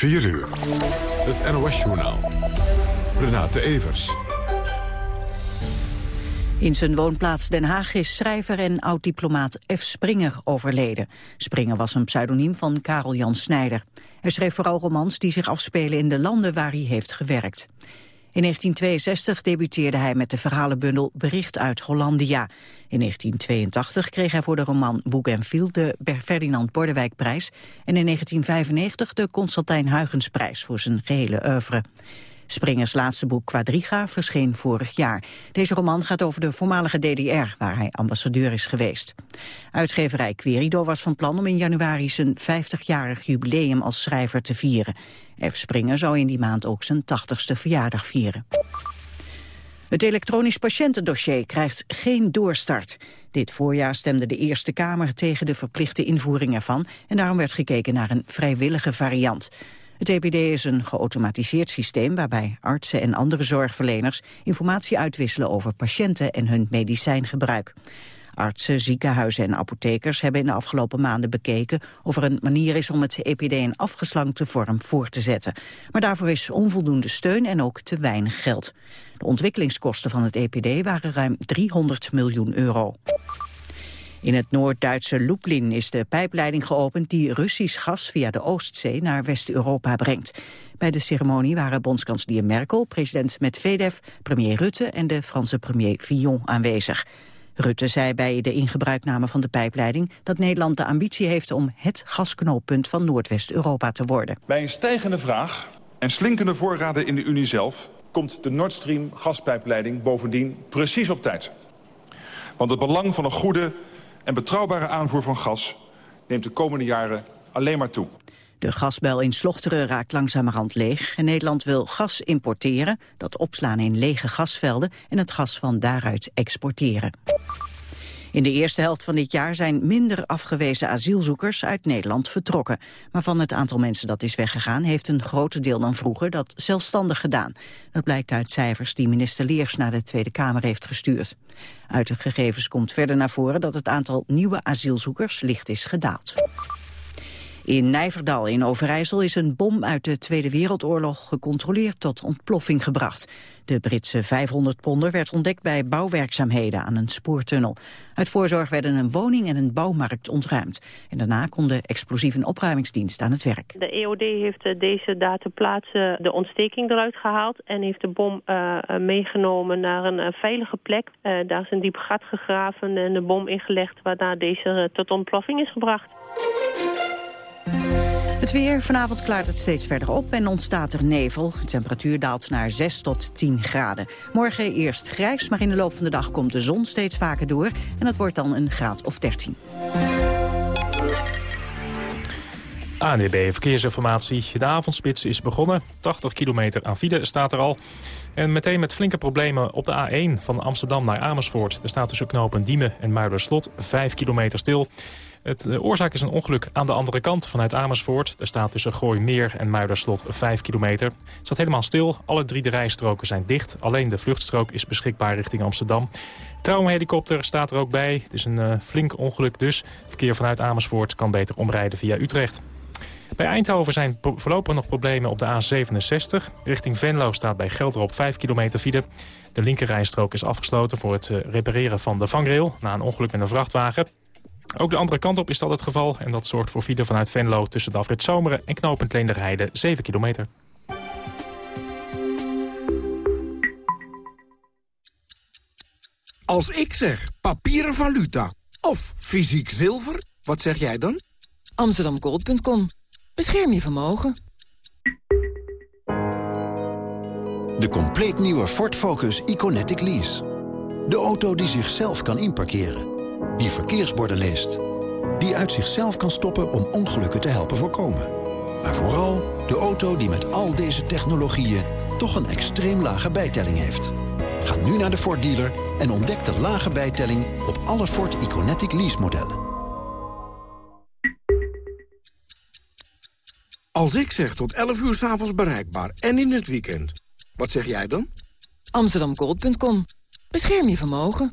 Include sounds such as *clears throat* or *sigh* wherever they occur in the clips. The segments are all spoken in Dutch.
4 uur. Het NOS-journaal. Renate Evers. In zijn woonplaats Den Haag is schrijver en oud-diplomaat F. Springer overleden. Springer was een pseudoniem van Karel Jan Snijder. Hij schreef vooral romans die zich afspelen in de landen waar hij heeft gewerkt. In 1962 debuteerde hij met de verhalenbundel Bericht uit Hollandia. In 1982 kreeg hij voor de roman Bougainville de Ferdinand Bordewijkprijs... en in 1995 de Constantijn Huygensprijs voor zijn gehele oeuvre. Springers laatste boek Quadriga verscheen vorig jaar. Deze roman gaat over de voormalige DDR, waar hij ambassadeur is geweest. Uitgeverij Querido was van plan om in januari zijn 50-jarig jubileum als schrijver te vieren. F. Springer zou in die maand ook zijn 80ste verjaardag vieren. Het elektronisch patiëntendossier krijgt geen doorstart. Dit voorjaar stemde de Eerste Kamer tegen de verplichte invoering ervan... en daarom werd gekeken naar een vrijwillige variant. Het EPD is een geautomatiseerd systeem waarbij artsen en andere zorgverleners informatie uitwisselen over patiënten en hun medicijngebruik. Artsen, ziekenhuizen en apothekers hebben in de afgelopen maanden bekeken of er een manier is om het EPD in afgeslankte vorm voor te zetten. Maar daarvoor is onvoldoende steun en ook te weinig geld. De ontwikkelingskosten van het EPD waren ruim 300 miljoen euro. In het Noord-Duitse Lublin is de pijpleiding geopend die Russisch gas via de Oostzee naar West-Europa brengt. Bij de ceremonie waren bondskanselier Merkel, president Medvedev, premier Rutte en de Franse premier Fillon aanwezig. Rutte zei bij de ingebruikname van de pijpleiding dat Nederland de ambitie heeft om het gasknooppunt van Noordwest-Europa te worden. Bij een stijgende vraag en slinkende voorraden in de Unie zelf komt de Nord Stream gaspijpleiding bovendien precies op tijd. Want het belang van een goede en betrouwbare aanvoer van gas neemt de komende jaren alleen maar toe. De gasbel in Slochteren raakt langzamerhand leeg en Nederland wil gas importeren, dat opslaan in lege gasvelden en het gas van daaruit exporteren. In de eerste helft van dit jaar zijn minder afgewezen asielzoekers uit Nederland vertrokken. Maar van het aantal mensen dat is weggegaan heeft een groter deel dan vroeger dat zelfstandig gedaan. Dat blijkt uit cijfers die minister Leers naar de Tweede Kamer heeft gestuurd. Uit de gegevens komt verder naar voren dat het aantal nieuwe asielzoekers licht is gedaald. In Nijverdal in Overijssel is een bom uit de Tweede Wereldoorlog gecontroleerd tot ontploffing gebracht. De Britse 500 ponder werd ontdekt bij bouwwerkzaamheden aan een spoortunnel. Uit voorzorg werden een woning en een bouwmarkt ontruimd. En daarna kon de explosieve opruimingsdienst aan het werk. De EOD heeft eh, deze dataplaatsen de ontsteking eruit gehaald... en heeft de bom uh, meegenomen naar een veilige plek. Daar is een diep gat gegraven en de bom ingelegd... waarna deze tot ontploffing is gebracht. Het weer. Vanavond klaart het steeds verder op en ontstaat er nevel. De temperatuur daalt naar 6 tot 10 graden. Morgen eerst grijs, maar in de loop van de dag komt de zon steeds vaker door. En het wordt dan een graad of 13. ANDB Verkeersinformatie. De avondspits is begonnen. 80 kilometer aan file staat er al. En meteen met flinke problemen op de A1 van Amsterdam naar Amersfoort. Er staat tussen knopen Diemen en Muiderslot 5 kilometer stil. Het, de oorzaak is een ongeluk aan de andere kant vanuit Amersfoort. Er staat tussen Gooimeer en Muiderslot 5 kilometer. Het staat helemaal stil. Alle drie de rijstroken zijn dicht. Alleen de vluchtstrook is beschikbaar richting Amsterdam. Traumhelikopter staat er ook bij. Het is een uh, flink ongeluk dus. Verkeer vanuit Amersfoort kan beter omrijden via Utrecht. Bij Eindhoven zijn voorlopig nog problemen op de A67. Richting Venlo staat bij Gelderop 5 kilometer file. De linkerrijstrook is afgesloten voor het uh, repareren van de vangrail... na een ongeluk met een vrachtwagen. Ook de andere kant op is dat het geval. En dat zorgt voor file vanuit Venlo tussen de afrit Zomeren en knooppunt Leenderheide 7 kilometer. Als ik zeg papieren valuta of fysiek zilver, wat zeg jij dan? Amsterdamgold.com. Bescherm je vermogen. De compleet nieuwe Ford Focus Iconetic Lease. De auto die zichzelf kan inparkeren die verkeersborden leest. Die uit zichzelf kan stoppen om ongelukken te helpen voorkomen. Maar vooral de auto die met al deze technologieën toch een extreem lage bijtelling heeft. Ga nu naar de Ford dealer en ontdek de lage bijtelling op alle Ford Iconetic lease modellen. Als ik zeg tot 11 uur s'avonds bereikbaar en in het weekend, wat zeg jij dan? Amsterdamgold.com. Bescherm je vermogen.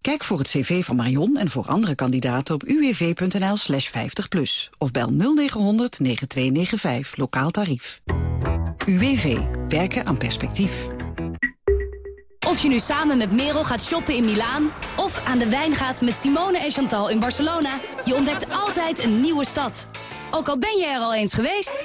Kijk voor het cv van Marion en voor andere kandidaten op uwv.nl slash 50 plus. Of bel 0900 9295, lokaal tarief. UWV, werken aan perspectief. Of je nu samen met Merel gaat shoppen in Milaan... of aan de wijn gaat met Simone en Chantal in Barcelona... je ontdekt altijd een nieuwe stad. Ook al ben je er al eens geweest...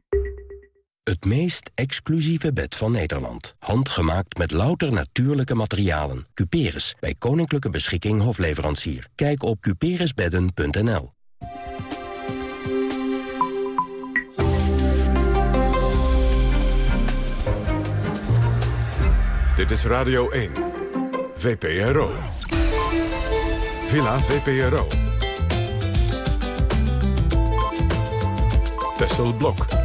Het meest exclusieve bed van Nederland. Handgemaakt met louter natuurlijke materialen. Cuperus, bij Koninklijke Beschikking Hofleverancier. Kijk op cuperusbedden.nl Dit is Radio 1. VPRO. Villa VPRO. Tessel Blok.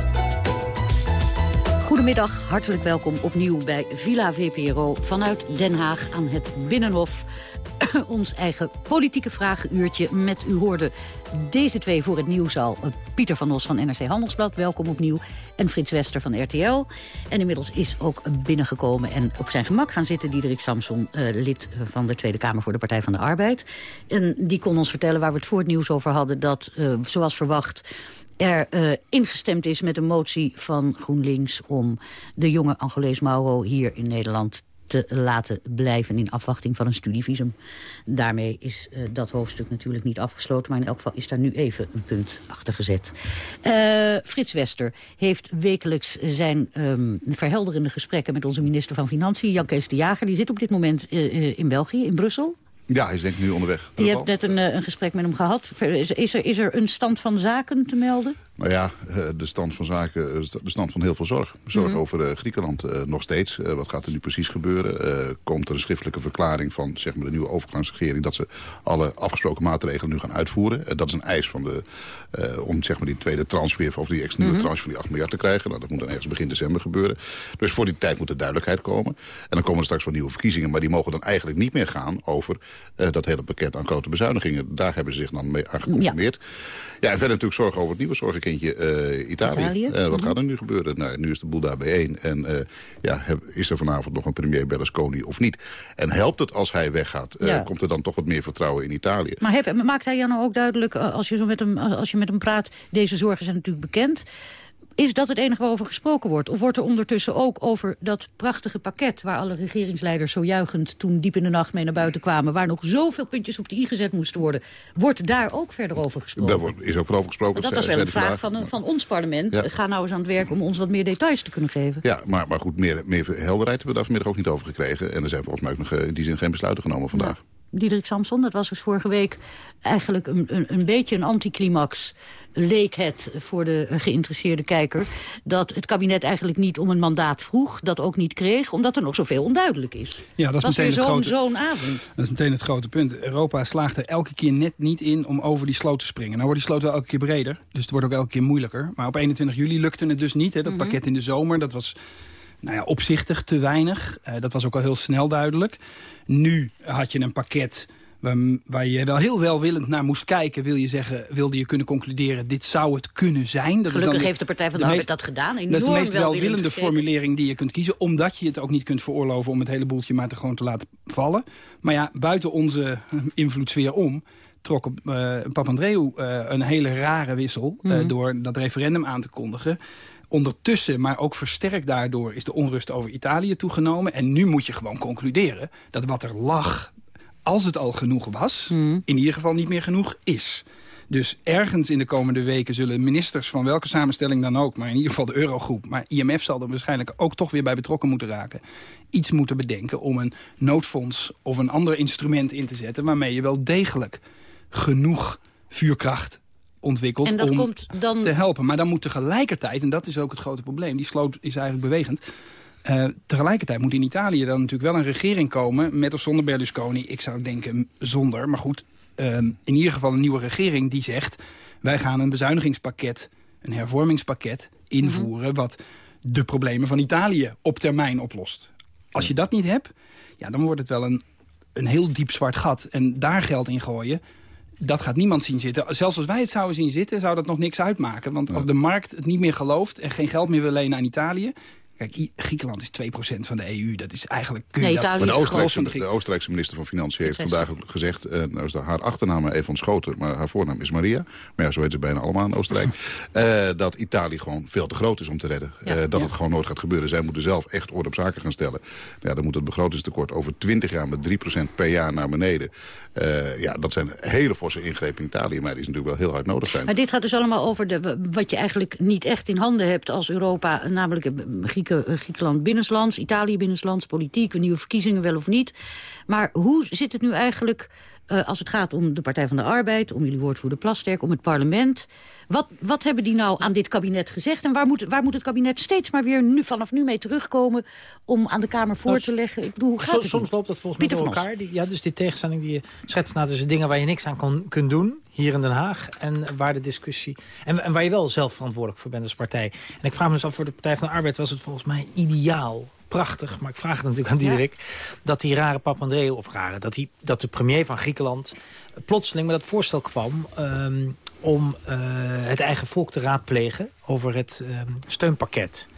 Goedemiddag, hartelijk welkom opnieuw bij Villa VPRO vanuit Den Haag aan het Binnenhof. *clears throat* Ons eigen politieke vragenuurtje met, u hoorde deze twee voor het nieuws al. Pieter van Os van NRC Handelsblad, welkom opnieuw. En Frits Wester van RTL. En inmiddels is ook binnengekomen en op zijn gemak gaan zitten... Diederik Samson, uh, lid van de Tweede Kamer voor de Partij van de Arbeid. En die kon ons vertellen waar we het voor het nieuws over hadden... dat, uh, zoals verwacht er uh, ingestemd is met een motie van GroenLinks... om de jonge Angolees Mauro hier in Nederland te laten blijven in afwachting van een studievisum. Daarmee is uh, dat hoofdstuk natuurlijk niet afgesloten... maar in elk geval is daar nu even een punt achter gezet. Uh, Frits Wester heeft wekelijks zijn um, verhelderende gesprekken... met onze minister van Financiën, Jan Kees de Jager. Die zit op dit moment in België, in Brussel. Ja, hij is denk ik nu onderweg. Je hebt net een, een, gesprek met hem gehad. Is, is, er, is er een stand van zaken te melden? Nou ja, de stand van zaken, de stand van heel veel zorg. Zorg mm -hmm. over uh, Griekenland nog steeds. Wat gaat er nu precies gebeuren? komt er een schriftelijke verklaring van zeg maar, de nieuwe overgangsregering... dat ze alle afgesproken maatregelen nu gaan uitvoeren? dat is een eis van de, om zeg maar, die tweede transfer... of die nieuwe mm -hmm. tranche van die 8 miljard te krijgen. Nou, dat moet dan ergens begin december gebeuren. Dus voor die tijd moet er duidelijkheid komen. En dan komen er straks wel nieuwe verkiezingen. Maar die mogen dan eigenlijk niet meer gaan over dat hele pakket aan grote bezuinigingen. Daar hebben ze zich dan mee aan geconformeerd. Ja. ja, en verder natuurlijk zorgen over het nieuwe zorgenkindje uh, Italië. Italië? Uh, wat mm -hmm. gaat er nu gebeuren? Nou, nu is de boel daar bijeen. En uh, ja, heb, is er vanavond nog een premier Berlusconi of niet? En helpt het als hij weggaat? Ja. Komt er dan toch wat meer vertrouwen in Italië? Maar heb, maakt hij jou nou ook duidelijk, als je, zo met hem, als je met hem praat... deze zorgen zijn natuurlijk bekend... Is dat het enige waarover gesproken wordt? Of wordt er ondertussen ook over dat prachtige pakket... waar alle regeringsleiders zo juichend toen diep in de nacht mee naar buiten kwamen... waar nog zoveel puntjes op de i gezet moesten worden... wordt daar ook verder over gesproken? Daar is ook wel over gesproken. Dat was wel een vraag van, van ons parlement. Ja. Ga nou eens aan het werk om ons wat meer details te kunnen geven. Ja, maar, maar goed, meer, meer helderheid hebben we daar vanmiddag ook niet over gekregen. En er zijn volgens mij ook nog in die zin geen besluiten genomen vandaag. Ja. Diederik Samson, dat was dus vorige week eigenlijk een, een, een beetje een anticlimax leek het voor de geïnteresseerde kijker... dat het kabinet eigenlijk niet om een mandaat vroeg, dat ook niet kreeg... omdat er nog zoveel onduidelijk is. Ja, dat is meteen zo'n zo avond. Dat is meteen het grote punt. Europa slaagt er elke keer net niet in om over die sloot te springen. Nou wordt die sloot wel elke keer breder, dus het wordt ook elke keer moeilijker. Maar op 21 juli lukte het dus niet, hè, dat mm -hmm. pakket in de zomer. Dat was nou ja, opzichtig te weinig. Uh, dat was ook al heel snel duidelijk. Nu had je een pakket waar, waar, je wel heel welwillend naar moest kijken... wil je zeggen, wilde je kunnen concluderen... dit zou het kunnen zijn. Dat Gelukkig is dan heeft de Partij van de, de Arbeid dat gedaan. Dat is de meest welwillende formulering die je kunt kiezen... omdat je het ook niet kunt veroorloven om het hele boeltje maar te gewoon te laten vallen. Maar ja, buiten onze *laughs* invloedssfeer om trok uh, Papandreou uh, een hele rare wissel... Mm -hmm. uh, door dat referendum aan te kondigen. Ondertussen, maar ook versterkt daardoor, is de onrust over Italië toegenomen. En nu moet je gewoon concluderen dat wat er lag als het al genoeg was, mm. in ieder geval niet meer genoeg is. Dus ergens in de komende weken zullen ministers van welke samenstelling dan ook... maar in ieder geval de Eurogroep, maar IMF zal er waarschijnlijk ook toch weer bij betrokken moeten raken... iets moeten bedenken om een noodfonds of een ander instrument in te zetten... waarmee je wel degelijk genoeg vuurkracht ontwikkeld En dat om komt dan- te helpen. Maar dan moet tegelijkertijd, en dat is ook het grote probleem... die sloot is eigenlijk bewegend... eh, tegelijkertijd moet in Italië dan natuurlijk wel een regering komen... met of zonder Berlusconi. Ik zou denken zonder. Maar goed, eh, in ieder geval een nieuwe regering die zegt... wij gaan een bezuinigingspakket, een hervormingspakket invoeren... wat de problemen van Italië op termijn oplost. Als je dat niet hebt, ja, dan wordt het wel een, een heel diep zwart gat. En daar geld in gooien, dat gaat niemand zien zitten. Zelfs als wij het zouden zien zitten, zou dat nog niks uitmaken. Want als de markt het niet meer gelooft en geen geld meer wil lenen aan Italië... Kijk, Griekenland is 2% van de EU. Dat is eigenlijk... Kun je Nee, dat, Italië Maar de is Oostenrijkse, van de de Oostenrijkse minister van Financiën heeft vandaag ook gezegd... eh, nou is haar achternaam even ontschoten, maar haar voornaam is Maria. Maar ja, zo heet ze bijna allemaal in Oostenrijk. *laughs* eh, dat Italië gewoon veel te groot is om te redden. Ja, Eh, dat ja. het gewoon nooit gaat gebeuren. Zij moeten zelf echt orde op zaken gaan stellen. Ja, dan moet het begrotingstekort over 20 jaar met 3% per jaar naar beneden. Eh, ja, dat zijn hele forse ingrepen in Italië. Maar die is natuurlijk wel heel hard nodig zijn. Maar dit gaat dus allemaal over de, wat je eigenlijk niet echt in handen hebt als Europa. Namelijk eh, Eh, Griekenland binnenlands, Italië binnenlands, politiek, nieuwe verkiezingen wel of niet. Maar hoe zit het nu eigenlijk eh, als het gaat om de Partij van de Arbeid, om jullie woordvoerder Plasterk, om het parlement? Wat, wat hebben die nou aan dit kabinet gezegd? En waar moet, waar moet het kabinet steeds maar weer nu, vanaf nu mee terugkomen om aan de Kamer voor Nou, te leggen? Ik bedoel, hoe gaat het soms nu? loopt dat volgens mij door elkaar. Die, ja, dus die tegenstelling die je schetst nou, tussen dingen waar je niks aan kon, kunt doen, hier in Den Haag, en waar de discussie... En, en waar je wel zelf verantwoordelijk voor bent als partij. En ik vraag me dus af, voor de Partij van de Arbeid was het volgens mij ideaal, prachtig, maar ik vraag het natuurlijk aan Diederik, dat die rare Papandreou, of rare, dat, die, dat de premier van Griekenland plotseling met dat voorstel kwam... ehm, om eh, het eigen volk te raadplegen over het ehm, steunpakket.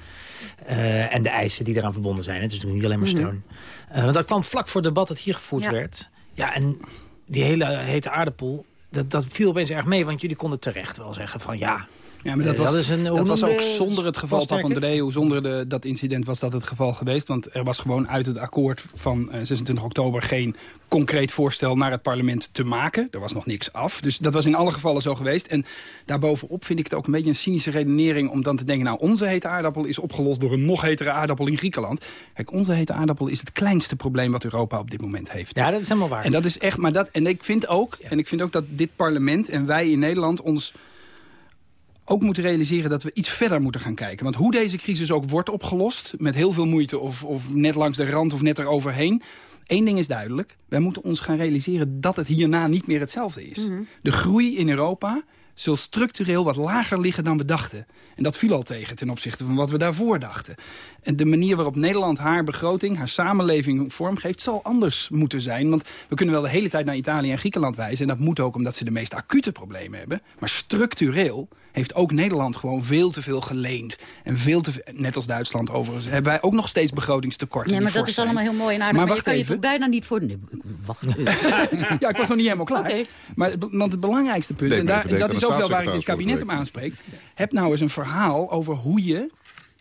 Eh, en de eisen die eraan verbonden zijn. Het is natuurlijk niet alleen maar steun. Eh, want dat kwam vlak voor het debat dat hier gevoerd Ja. werd. Ja, en die hele hete aardappel, dat, dat viel opeens erg mee. Want jullie konden terecht wel zeggen van ja... Ja, maar dat eh, was, is een, dat was noemde- ook zonder het geval? Papandreou, zonder de, dat incident was dat het geval geweest. Want er was gewoon uit het akkoord van eh, 26 oktober geen concreet voorstel naar het parlement te maken. Er was nog niks af. Dus dat was in alle gevallen zo geweest. En daarbovenop vind ik het ook een beetje een cynische redenering om dan te denken... nou, onze hete aardappel is opgelost door een nog hetere aardappel in Griekenland. Kijk, onze hete aardappel is het kleinste probleem wat Europa op dit moment heeft. Ja, dat is helemaal waar. En dat is echt, maar dat, en ik vind ook, en ik vind ook dat dit parlement en wij in Nederland ons ook moeten realiseren dat we iets verder moeten gaan kijken. Want hoe deze crisis ook wordt opgelost, met heel veel moeite of, of net langs de rand of net eroverheen. Eén ding is duidelijk, wij moeten ons gaan realiseren dat het hierna niet meer hetzelfde is. De groei in Europa zal structureel wat lager liggen dan we dachten. En dat viel al tegen ten opzichte van wat we daarvoor dachten. En de manier waarop Nederland haar begroting, haar samenleving vormgeeft... zal anders moeten zijn. Want we kunnen wel de hele tijd naar Italië en Griekenland wijzen. En dat moet ook omdat ze de meest acute problemen hebben. Maar structureel heeft ook Nederland gewoon veel te veel geleend. En veel te veel, net als Duitsland overigens, hebben wij ook nog steeds begrotingstekorten. Ja, maar dat is zijn. allemaal heel mooi en aardig. Maar Maar, je kan je toch bijna niet voor... Nee, wacht. *laughs* ja, ik was nog niet helemaal klaar. Oké. Maar het, want het belangrijkste punt, Nee, en, daar, en dat is ook wel waar ik het kabinet op aanspreek. Heb nou eens een verhaal over hoe je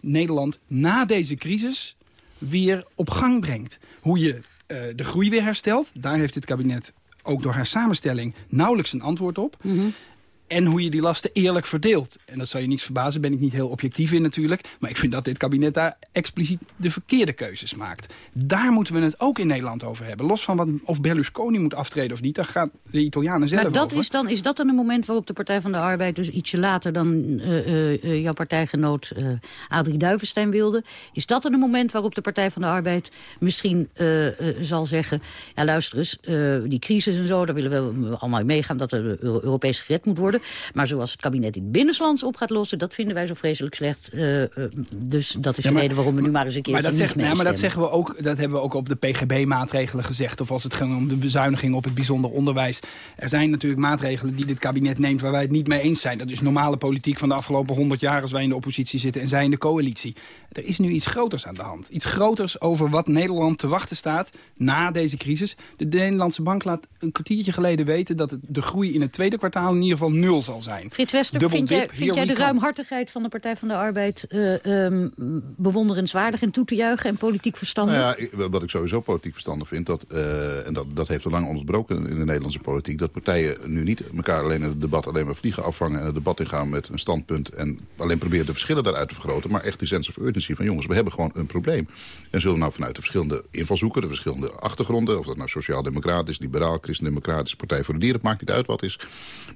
Nederland na deze crisis weer op gang brengt. Hoe je eh, de groei weer herstelt. Daar heeft dit kabinet ook door haar samenstelling nauwelijks een antwoord op. En hoe je die lasten eerlijk verdeelt. En dat zal je niets verbazen, ben ik niet heel objectief in natuurlijk. Maar ik vind dat dit kabinet daar expliciet de verkeerde keuzes maakt. Daar moeten we het ook in Nederland over hebben. Los van wat, of Berlusconi moet aftreden of niet, daar gaan de Italianen zelf Maar dat over. is, dan, is dat dan een moment waarop de Partij van de Arbeid... dus ietsje later dan eh, eh, eh, jouw partijgenoot Adrie Duivenstein wilde... is dat dan een moment waarop de Partij van de Arbeid misschien zal zeggen... ja, luister eens, die crisis en zo, daar willen we allemaal in meegaan... dat er Euro- Europees gered moet worden. Maar zoals het kabinet in binnenlands op gaat lossen... dat vinden wij zo vreselijk slecht. Eh, eh, dus dat is Ja, de reden waarom we nu maar eens een keer Maar dat, niet zeg, ja, maar dat, zeggen we ook, dat hebben we ook op de PGB-maatregelen gezegd. Of als het ging om de bezuiniging op het bijzonder onderwijs. Er zijn natuurlijk maatregelen die dit kabinet neemt waar wij het niet mee eens zijn. Dat is normale politiek van de afgelopen 100 jaar als wij in de oppositie zitten en zij in de coalitie. Er is nu iets groters aan de hand. Iets groters over wat Nederland te wachten staat na deze crisis. De Nederlandse Bank laat een kwartiertje geleden weten dat het, de groei in het tweede kwartaal in ieder geval 0,0 nul zal zijn. Frits Wester, Dubbel vind jij, vind de ruimhartigheid van de Partij van de Arbeid eh, ehm, bewonderenswaardig en toe te juichen en politiek verstandig? Nou ja, wat ik sowieso politiek verstandig vind, dat, eh, en dat, dat heeft al lang onderbroken in de Nederlandse politiek, dat partijen nu niet elkaar alleen in het debat alleen maar vliegen afvangen en het debat ingaan met een standpunt en alleen proberen de verschillen daaruit te vergroten, maar echt die sense of urgency van jongens, we hebben gewoon een probleem. En zullen we nou vanuit de verschillende invalshoeken, de verschillende achtergronden, of dat nou sociaal-democratisch, liberaal, christendemocratisch, Partij voor de Dieren, het maakt niet uit wat is,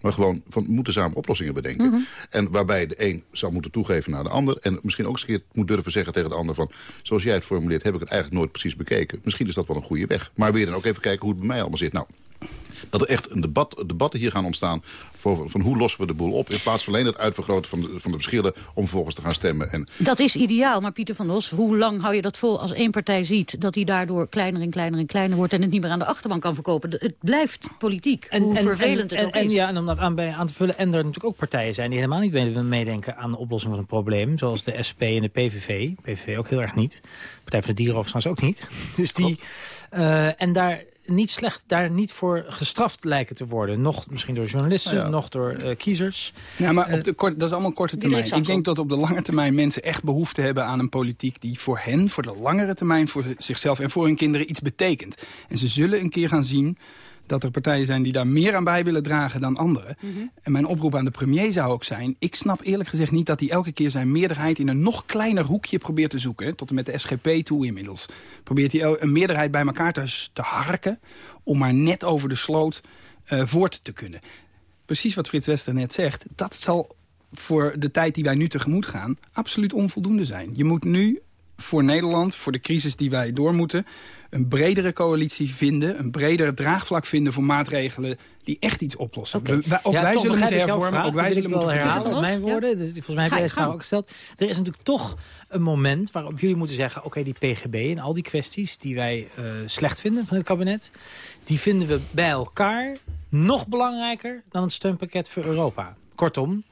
maar gewoon van moeten samen oplossingen bedenken. Mhm. En waarbij de een zou moeten toegeven naar de ander en misschien ook eens een keer moet durven zeggen tegen de ander van, zoals jij het formuleert, heb ik het eigenlijk nooit precies bekeken. Misschien is dat wel een goede weg. Maar je dan ook even kijken hoe het bij mij allemaal zit? Nou, dat er echt een debat, debatten hier gaan ontstaan voor, van hoe lossen we de boel op... in plaats van alleen het uitvergroten van de, van de verschillen om vervolgens te gaan stemmen. En Dat is ideaal, maar Pieter van Os, hoe lang hou je dat vol als één partij ziet... dat hij daardoor kleiner en kleiner en kleiner wordt... en het niet meer aan de achterban kan verkopen? Het blijft politiek, hoe vervelend en, het ook en, is. Ja, en om dat aan, bij aan te vullen, en er natuurlijk ook partijen zijn... die helemaal niet willen meedenken aan de oplossing van een probleem... zoals de SP en de PVV. PVV ook heel erg niet. Partij voor de Dieren overigens ook niet. *laughs* Dus die... eh, en daar niet slecht, daar niet voor gestraft lijken te worden. Nog misschien door journalisten, Ja. nog door eh, kiezers. Ja, maar op de kort, dat is allemaal korte termijn. Ik denk dat op de lange termijn mensen echt behoefte hebben aan een politiek... die voor hen, voor de langere termijn, voor zichzelf en voor hun kinderen iets betekent. En ze zullen een keer gaan zien dat er partijen zijn die daar meer aan bij willen dragen dan anderen. En mijn oproep aan de premier zou ook zijn... ik snap eerlijk gezegd niet dat hij elke keer zijn meerderheid... in een nog kleiner hoekje probeert te zoeken. Tot en met de SGP toe inmiddels. Probeert hij een meerderheid bij elkaar te, te harken... om maar net over de sloot eh, voort te kunnen. Precies wat Frits Wester net zegt. Dat zal voor de tijd die wij nu tegemoet gaan... absoluut onvoldoende zijn. Je moet nu voor Nederland, voor de crisis die wij door moeten... een bredere coalitie vinden, een breder draagvlak vinden... voor maatregelen die echt iets oplossen. We- wij, ook Ja, wij Tom, zullen moeten hervormen, ook wij zullen moeten herhalen. Mijn woorden, dus volgens mij heb jij je deze vraag gang. ook gesteld. Er is natuurlijk toch een moment waarop jullie moeten zeggen... oké, die PGB en al die kwesties die wij eh, slecht vinden van het kabinet... die vinden we bij elkaar nog belangrijker dan het steunpakket voor Europa. Kortom,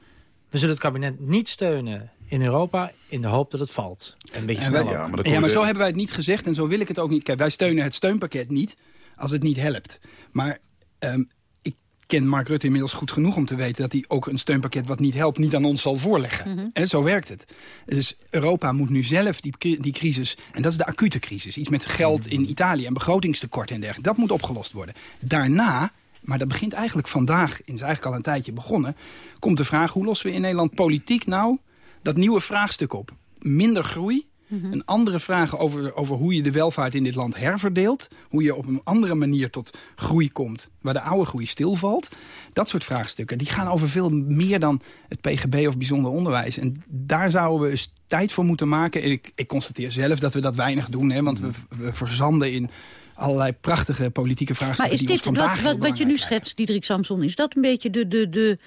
we zullen het kabinet niet steunen in Europa... in de hoop dat het valt. En een beetje snel ja, maar, zo hebben wij het niet gezegd en zo wil ik het ook niet. Kijk, wij steunen het steunpakket niet als het niet helpt. Maar ehm, ik ken Mark Rutte inmiddels goed genoeg om te weten... dat hij ook een steunpakket wat niet helpt niet aan ons zal voorleggen. En zo werkt het. Dus Europa moet nu zelf die, die crisis... en dat is de acute crisis. Iets met geld in Italië en begrotingstekort en dergelijke. Dat moet opgelost worden. Daarna... Maar dat begint eigenlijk vandaag, is eigenlijk al een tijdje begonnen... komt de vraag, hoe lossen we in Nederland politiek nou dat nieuwe vraagstuk op? Minder groei, een andere vraag over, over hoe je de welvaart in dit land herverdeelt. Hoe je op een andere manier tot groei komt, waar de oude groei stilvalt. Dat soort vraagstukken, die gaan over veel meer dan het PGB of bijzonder onderwijs. En daar zouden we eens tijd voor moeten maken. En ik, ik constateer zelf dat we dat weinig doen, hè, want we, we verzanden in allerlei prachtige politieke vraagstukken. Maar is die dit, ons wat, vandaag wat, wat je nu schetst, Diederik Samson... is dat een beetje de, de, de,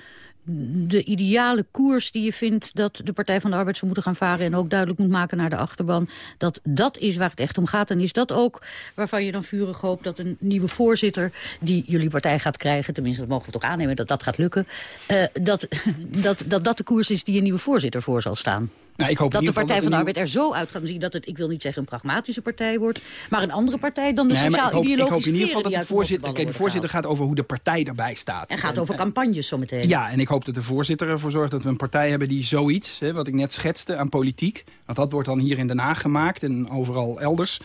de ideale koers die je vindt... dat de Partij van de Arbeid zou moeten gaan varen... en ook duidelijk moet maken naar de achterban... dat dat is waar het echt om gaat. En is dat ook waarvan je dan vurig hoopt dat een nieuwe voorzitter... die jullie partij gaat krijgen, tenminste dat mogen we toch aannemen... dat dat gaat lukken, eh, dat, *laughs* dat, dat dat de koers is die een nieuwe voorzitter voor zal staan? Nou, ik hoop dat de Partij van de Arbeid er zo uit gaat zien dat het, ik wil niet zeggen een pragmatische partij wordt, maar een andere partij dan de Nee, maar ik hoop, sociaal-ideologische in ieder geval dat de voorzitter... Kijk, de voorzitter gaat over hoe de partij erbij staat. En gaat over campagnes zometeen. Ja, en ik hoop dat de voorzitter ervoor zorgt dat we een partij hebben die zoiets... Hè, wat ik net schetste aan politiek... want dat wordt dan hier in Den Haag gemaakt en overal elders...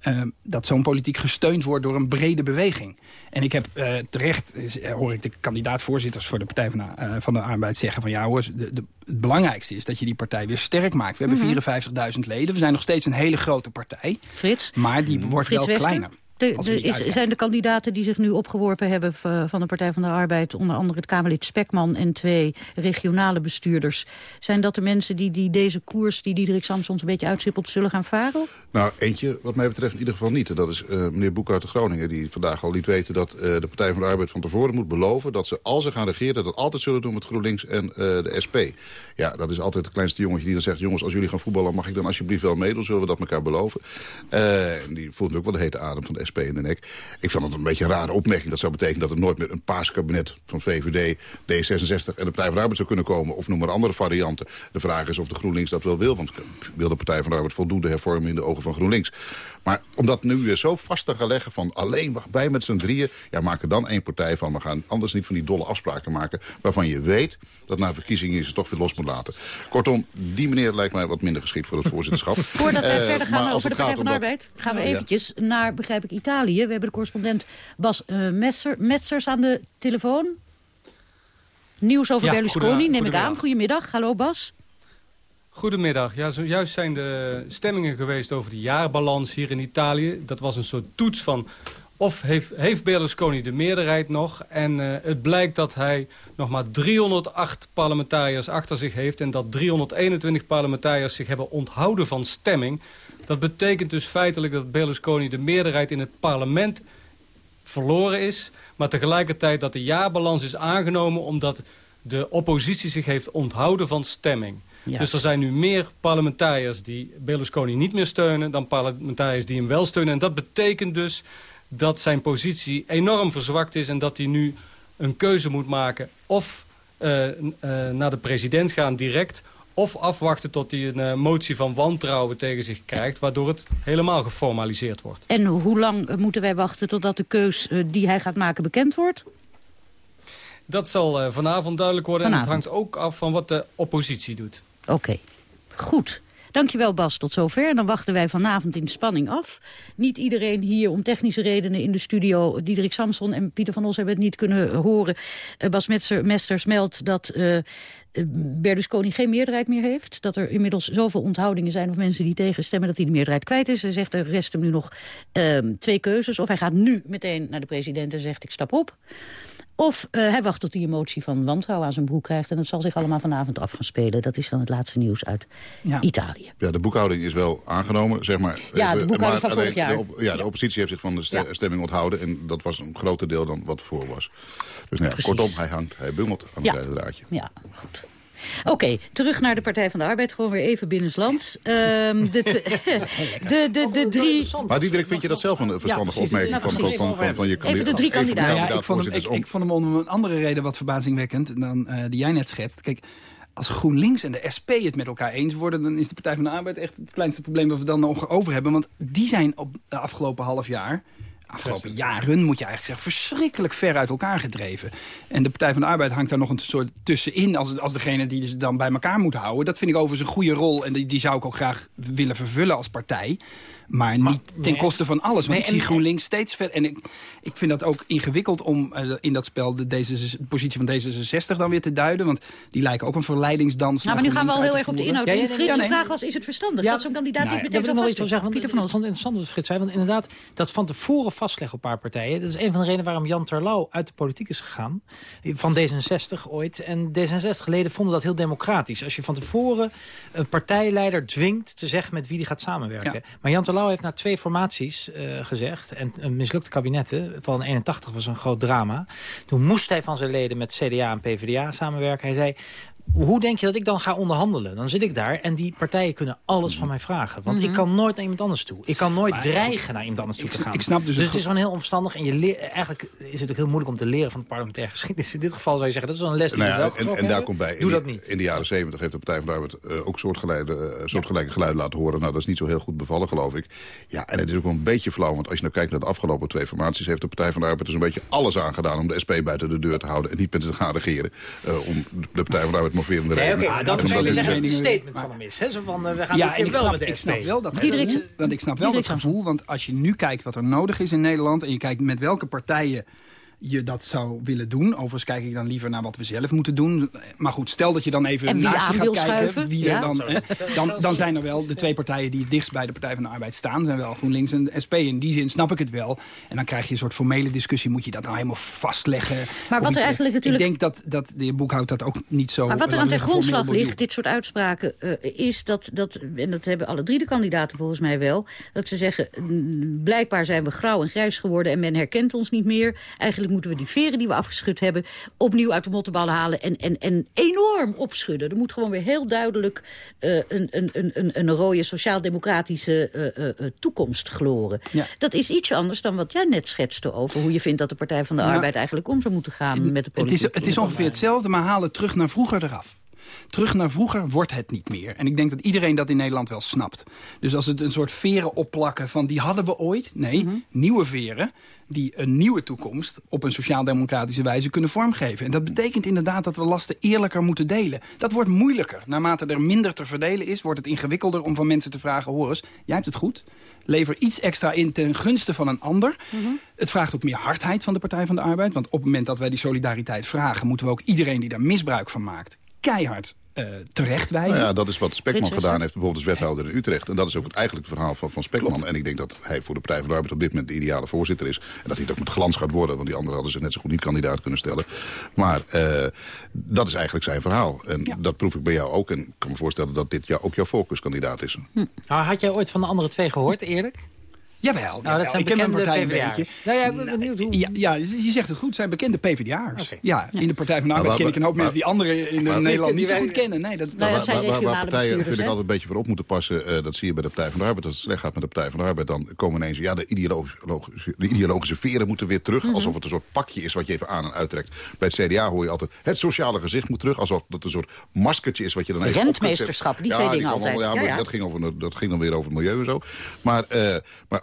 eh, dat zo'n politiek gesteund wordt door een brede beweging. En ik heb eh, terecht, eh, hoor ik de kandidaat-voorzitters... voor de Partij van de, eh, van de Arbeid zeggen van... ja hoor, de, de, het belangrijkste is dat je die partij weer sterk maakt. We hebben Mhm. 54.000 leden, we zijn nog steeds een hele grote partij. Frits? Maar die wordt Frits wel Wester? kleiner. De, de, is, zijn de kandidaten die zich nu opgeworpen hebben v- van de Partij van de Arbeid... onder andere het Kamerlid Spekman en twee regionale bestuurders... zijn dat de mensen die, die deze koers die Diederik Samsons een beetje uitstippelt... zullen gaan varen? Nou, eentje wat mij betreft in ieder geval niet. En dat is eh, meneer Boek uit de Groningen. Die vandaag al liet weten dat eh, de Partij van de Arbeid van tevoren moet beloven... dat ze, als ze gaan regeren, dat altijd zullen doen met GroenLinks en eh, de SP. Ja, dat is altijd het kleinste jongetje die dan zegt... jongens, als jullie gaan voetballen, mag ik dan alsjeblieft wel meedoen? Zullen we dat elkaar beloven? Eh, en die voelt ook wel de hete adem van de SP in de nek. Ik vond het een beetje een rare opmerking. Dat zou betekenen dat er nooit meer een paars kabinet van VVD, D66 en de Partij van de Arbeid zou kunnen komen. Of noem maar andere varianten. De vraag is of de GroenLinks dat wel wil. Want wil de Partij van de Arbeid voldoende hervormen in de ogen van GroenLinks. Maar om dat nu weer zo vast te gaan leggen van alleen wij met z'n drieën... ja, maak er dan één partij van. We gaan anders niet van die dolle afspraken maken... waarvan je weet dat na verkiezingen je ze toch weer los moet laten. Kortom, die meneer lijkt mij wat minder geschikt voor het voorzitterschap. *laughs* Voordat wij verder gaan over de Partij van de Arbeid... gaan we eventjes naar, begrijp ik, Italië. We hebben de correspondent Bas uh, Metzers aan de telefoon. Nieuws over ja, Berlusconi, neem ik aan. Goedemiddag, hallo Bas. Goedemiddag. Ja, zojuist zijn de stemmingen geweest over de jaarbalans hier in Italië. Dat was een soort toets van of heeft, heeft Berlusconi de meerderheid nog. En uh, het blijkt dat hij nog maar 308 parlementariërs achter zich heeft... en dat 321 parlementariërs zich hebben onthouden van stemming. Dat betekent dus feitelijk dat Berlusconi de meerderheid in het parlement verloren is... maar tegelijkertijd dat de jaarbalans is aangenomen... omdat de oppositie zich heeft onthouden van stemming. Dus er zijn nu meer parlementariërs die Berlusconi niet meer steunen... dan parlementariërs die hem wel steunen. En dat betekent dus dat zijn positie enorm verzwakt is... en dat hij nu een keuze moet maken of uh, uh, naar de president gaan direct... of afwachten tot hij een uh, motie van wantrouwen tegen zich krijgt... waardoor het helemaal geformaliseerd wordt. En hoe lang moeten wij wachten totdat de keus die hij gaat maken bekend wordt? Dat zal vanavond duidelijk worden. Vanavond. En het hangt ook af van wat de oppositie doet. Oké, goed. Dankjewel Bas, tot zover. Dan wachten wij vanavond in spanning af. Niet iedereen hier om technische redenen in de studio. Diederik Samson en Pieter van Os hebben het niet kunnen horen. Uh, Bas Mesters meldt dat uh, Berlusconi geen meerderheid meer heeft. Dat er inmiddels zoveel onthoudingen zijn of mensen die tegenstemmen... dat hij de meerderheid kwijt is. Hij zegt er rest hem nu nog uh, twee keuzes. Of hij gaat nu meteen naar de president en zegt ik stap op. Of uh, hij wacht tot hij een motie van wantrouwen aan zijn broek krijgt... en dat zal zich allemaal vanavond af gaan spelen. Dat is dan het laatste nieuws uit ja. Italië. Ja, de boekhouding is wel aangenomen, zeg maar. Ja, de boekhouding van vorig jaar. De ja, de oppositie heeft zich van de stemming onthouden... en dat was een groter deel dan wat voor was. Dus nou ja, kortom, hij hangt, hij bungelt aan het ja. draadje. Ja, goed. Oké, okay, terug naar de Partij van de Arbeid. Gewoon weer even binnenlands. Um, *laughs* *laughs* de, de, de, de, drie... Maar Diederik, vind je dat zelf een verstandige ja, opmerking nou, van, van, van, van, van, je kandidaat? Even de drie kandidaten. Ja, ik, vond hem, ik, ik vond hem om een andere reden wat verbazingwekkend dan uh, die jij net schetst. Kijk, als GroenLinks en de SP het met elkaar eens worden... dan is de Partij van de Arbeid echt het kleinste probleem dat we dan nog over hebben. Want die zijn op de afgelopen half jaar afgelopen jaren, moet je eigenlijk zeggen, verschrikkelijk ver uit elkaar gedreven. En de Partij van de Arbeid hangt daar nog een soort tussenin als, als degene die ze dan bij elkaar moet houden. Dat vind ik overigens een goede rol en die, die zou ik ook graag willen vervullen als partij. Maar, maar niet ten nee, koste van alles. Want nee, ik zie GroenLinks steeds verder. En ik, ik vind dat ook ingewikkeld om uh, in dat spel de, deze, positie van D66 dan weer te duiden. Want die lijken ook een verleidingsdans. Nou, maar nu gaan we al heel erg op de inhoud. Ja, ja, Frits, ja, nee. vraag was, is het verstandig ja, dat zo'n kandidaat nou, dit meteen zo vast wel iets zeggen, want Pieter van Het interessant wat Frits zei. Want inderdaad, dat van tevoren vastleggen op een paar partijen. Dat is een van de redenen waarom Jan Terlouw uit de politiek is gegaan. Van D66 ooit. En D66-leden vonden dat heel democratisch. Als je van tevoren een partijleider dwingt te zeggen met wie die gaat samenwerken. Maar Jan Terlouw heeft na twee formaties uh, gezegd... en een mislukte kabinetten, van 81 was een groot drama... toen moest hij van zijn leden met CDA en PvdA samenwerken. Hij zei, hoe denk je dat ik dan ga onderhandelen? Dan zit ik daar en die partijen kunnen alles van mij vragen. Want mm -hmm. ik kan nooit naar iemand anders toe. Ik kan nooit maar, dreigen naar iemand anders toe ik, te gaan. Ik snap dus, dus het is gewoon heel onverstandig. En je leer, eigenlijk is het ook heel moeilijk om te leren van de parlementaire *laughs* geschiedenis. In dit geval zou je zeggen, dat is wel een les die nou ja, we wel En, en daar komt bij, Doe in, dat niet. In de jaren zeventig heeft de Partij van de Arbeid uh, ook soortgelijke, uh, soortgelijke geluiden laten horen. Nou, dat is niet zo heel goed bevallen, geloof ik. Ja, en het is ook wel een beetje flauw. Want als je nou kijkt naar de afgelopen twee formaties... heeft de Partij van de Arbeid dus een beetje alles aangedaan... om de SP buiten de deur te houden en niet met ze te gaan regeren. Uh, om de Partij van de Arbeid moverende nee, redenen. Okay, dan zou je zeggen dat het statement van hem is. Hè? Zo van, uh, we gaan ja, en ik snap, ik snap wel dat, gevoel, want ik snap wel dat gevoel. Want als je nu kijkt wat er nodig is in Nederland... en je kijkt met welke partijen je dat zou willen doen. Overigens kijk ik dan liever naar wat we zelf moeten doen. Maar goed, stel dat je dan even naast je gaat kijken. Schuiven. Wie ja. er dan, hè, dan, dan zijn er wel de twee partijen die het dichtst bij de Partij van de Arbeid staan. zijn wel GroenLinks en de SP. In die zin snap ik het wel. En dan krijg je een soort formele discussie. Moet je dat nou helemaal vastleggen? Maar wat er eigenlijk natuurlijk... Ik denk dat, dat de heer Boekhout dat ook niet zo... Maar wat er aan ten grondslag ligt, dit soort uitspraken... Uh, is dat, dat, en dat hebben alle drie de kandidaten volgens mij wel... dat ze zeggen, blijkbaar zijn we grauw en grijs geworden... en men herkent ons niet meer. Eigenlijk moeten we die veren die we afgeschud hebben... opnieuw uit de mottenballen halen en, en, en enorm opschudden. Er moet gewoon weer heel duidelijk uh, een, een, een, een rode sociaal-democratische uh, uh, toekomst gloren. Ja. Dat is iets anders dan wat jij net schetste over... hoe je vindt dat de Partij van de Arbeid eigenlijk om zou moeten gaan met de politiek. Het is, het is ongeveer hetzelfde, maar haal het terug naar vroeger eraf. Terug naar vroeger wordt het niet meer. En ik denk dat iedereen dat in Nederland wel snapt. Dus als het een soort veren opplakken van die hadden we ooit. Nee, Mhm. nieuwe veren die een nieuwe toekomst op een sociaal-democratische wijze kunnen vormgeven. En dat betekent inderdaad dat we lasten eerlijker moeten delen. Dat wordt moeilijker. Naarmate er minder te verdelen is, wordt het ingewikkelder om van mensen te vragen... hoor eens, jij hebt het goed, lever iets extra in ten gunste van een ander. Het vraagt ook meer hardheid van de Partij van de Arbeid. Want op het moment dat wij die solidariteit vragen... moeten we ook iedereen die daar misbruik van maakt keihard eh terechtwijzen. Nou ja, dat is wat Spekman gedaan heeft, bijvoorbeeld als wethouder in Utrecht. En dat is ook het, eigenlijk het verhaal van, van Spekman. En ik denk dat hij voor de Partij van de Arbeid op dit moment de ideale voorzitter is. En dat hij het ook met glans gaat worden, want die anderen hadden zich net zo goed niet kandidaat kunnen stellen. Maar eh, dat is eigenlijk zijn verhaal. En dat proef ik bij jou ook. En ik kan me voorstellen dat dit jou, ook jouw focuskandidaat is. Nou, had jij ooit van de andere twee gehoord, eerlijk? Jawel, Nou, dat zijn ik ken mijn partij een beetje. Nou ja, ik ben benieuwd hoe... Ja, ja, je zegt het goed, het zijn bekende PvdA'ers. Ja, in de Partij van de Maar Arbeid ken ik een hoop mensen die anderen in Nederland niet zo goed kennen. Nee, dat, Nou zijn waar- partijen vind ik altijd een beetje voor op moeten passen. eh, dat zie je bij de Partij van de Arbeid. Als het slecht gaat met de Partij van de Arbeid... dan komen ineens ja, de, ideologische, de ideologische veren moeten weer terug. Mhm. Alsof het een soort pakje is wat je even aan en uittrekt. Bij het CDA hoor je altijd het sociale gezicht moet terug. Alsof dat een soort maskertje is wat je dan even. Rentmeesterschap, die twee dingen altijd. Ja, maar ja. Dat, ging over, dat ging dan weer over het milieu en zo. Maar, eh, maar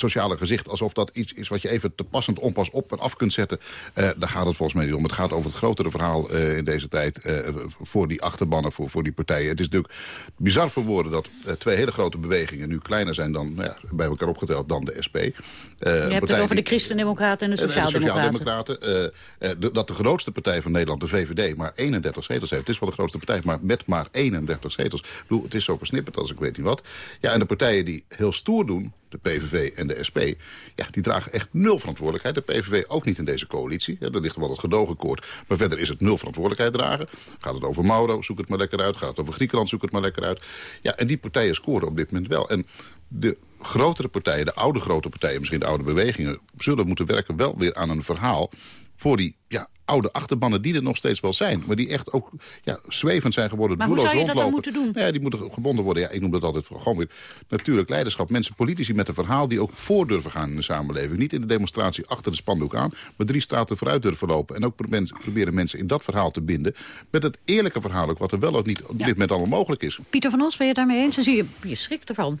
sociale gezicht, alsof dat iets is wat je even te passend onpas op en af kunt zetten. eh, daar gaat het volgens mij niet om. Het gaat over het grotere verhaal eh, in deze tijd eh, voor die achterbannen, voor, voor die partijen. Het is natuurlijk bizar voor woorden dat twee hele grote bewegingen nu kleiner zijn dan, nou ja, bij elkaar opgeteld, dan de SP. Je hebt het over de Christen-Democraten en de en de Sociaaldemocraten. Sociaaldemocraten. de- dat de grootste partij van Nederland, de VVD, maar 31 zetels heeft. Het is wel de grootste partij, maar met maar 31 zetels. Ik bedoel, het is zo versnipperd als ik weet niet wat. Ja, en de partijen die heel stoer doen, de PVV en de SP... ja, die dragen echt nul verantwoordelijkheid. De PVV ook niet in deze coalitie. Ja, ligt wel het gedogenkoord. Maar verder is het nul verantwoordelijkheid dragen. Gaat het over Mauro, zoek het maar lekker uit. Gaat het over Griekenland, zoek het maar lekker uit. Ja, en die partijen scoren op dit moment wel. En de grotere partijen, de oude grote partijen... misschien de oude bewegingen... zullen moeten werken wel weer aan een verhaal... voor die ja, oude achterbannen die er nog steeds wel zijn. Maar die echt ook ja, zwevend zijn geworden, Maar hoe doelloos zou je dat dan rondlopen. moeten doen? Ja, die moeten gebonden worden. Ja, ik noem dat altijd gewoon weer natuurlijk leiderschap. Mensen, politici met een verhaal die ook voor durven gaan in de samenleving. Niet in de demonstratie achter de spandoek aan, maar drie straten vooruit durven lopen. En ook probe- proberen mensen in dat verhaal te binden. Met het eerlijke verhaal ook, wat er wel ook niet op dit moment allemaal mogelijk is. Pieter van Os, ben je het daarmee eens? Dan zie je, je schrikt ervan.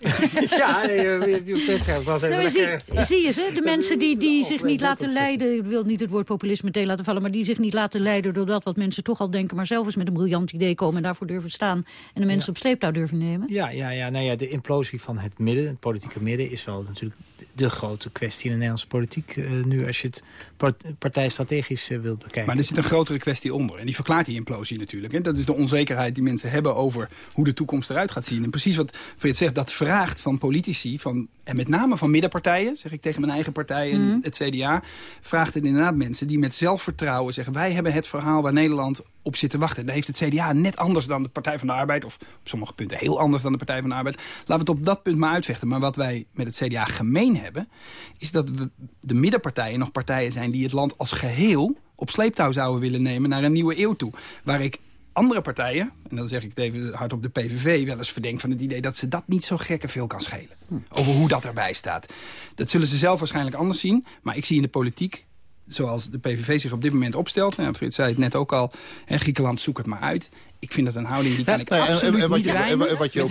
Ja, eh, die Frits was even Nou, zie, zie je ze, de mensen die, die zich niet laten leiden... ik wil niet het woord populisme meteen laten vallen... maar die zich niet laten leiden door dat wat mensen toch al denken... maar zelf eens met een briljant idee komen en daarvoor durven staan... en de mensen op sleeptouw durven nemen. Ja, ja, ja, nou ja, de implosie van het midden, het politieke midden... is wel natuurlijk de, grote kwestie in de Nederlandse politiek... eh, nu als je het part- partijstrategisch eh, wilt bekijken. Maar er zit een grotere kwestie onder. En die verklaart die implosie natuurlijk. Hè. Dat is de onzekerheid die mensen hebben over hoe de toekomst eruit gaat zien. En precies wat Frit zegt, dat vraagt van politici... Van, en met name van middenpartijen, zeg ik tegen mijn eigen partij en Mhm. het CDA... vraagt het inderdaad mensen die met zelfvertrouwen zeggen... wij hebben het verhaal waar Nederland op zit te wachten. En daar heeft het CDA net anders dan de Partij van de Arbeid... of op sommige punten heel anders dan de Partij van de Arbeid. Laten we het op dat punt maar uitvechten. Maar wat wij met het CDA gemeen hebben... is dat we de middenpartijen nog partijen zijn die het land als geheel op sleeptouw zouden willen nemen naar een nieuwe eeuw toe. Waar ik andere partijen, en dan zeg ik het even hardop de PVV... wel eens verdenk van het idee dat ze dat niet zo gekke veel kan schelen. Over hoe dat erbij staat. Dat zullen ze zelf waarschijnlijk anders zien. Maar ik zie in de politiek, zoals de PVV zich op dit moment opstelt... Nou, Frits zei het net ook al, hè, Griekenland zoek het maar uit... Ik vind dat een houding die kan ik absoluut en, en wat niet je, en rijmen wat je ook,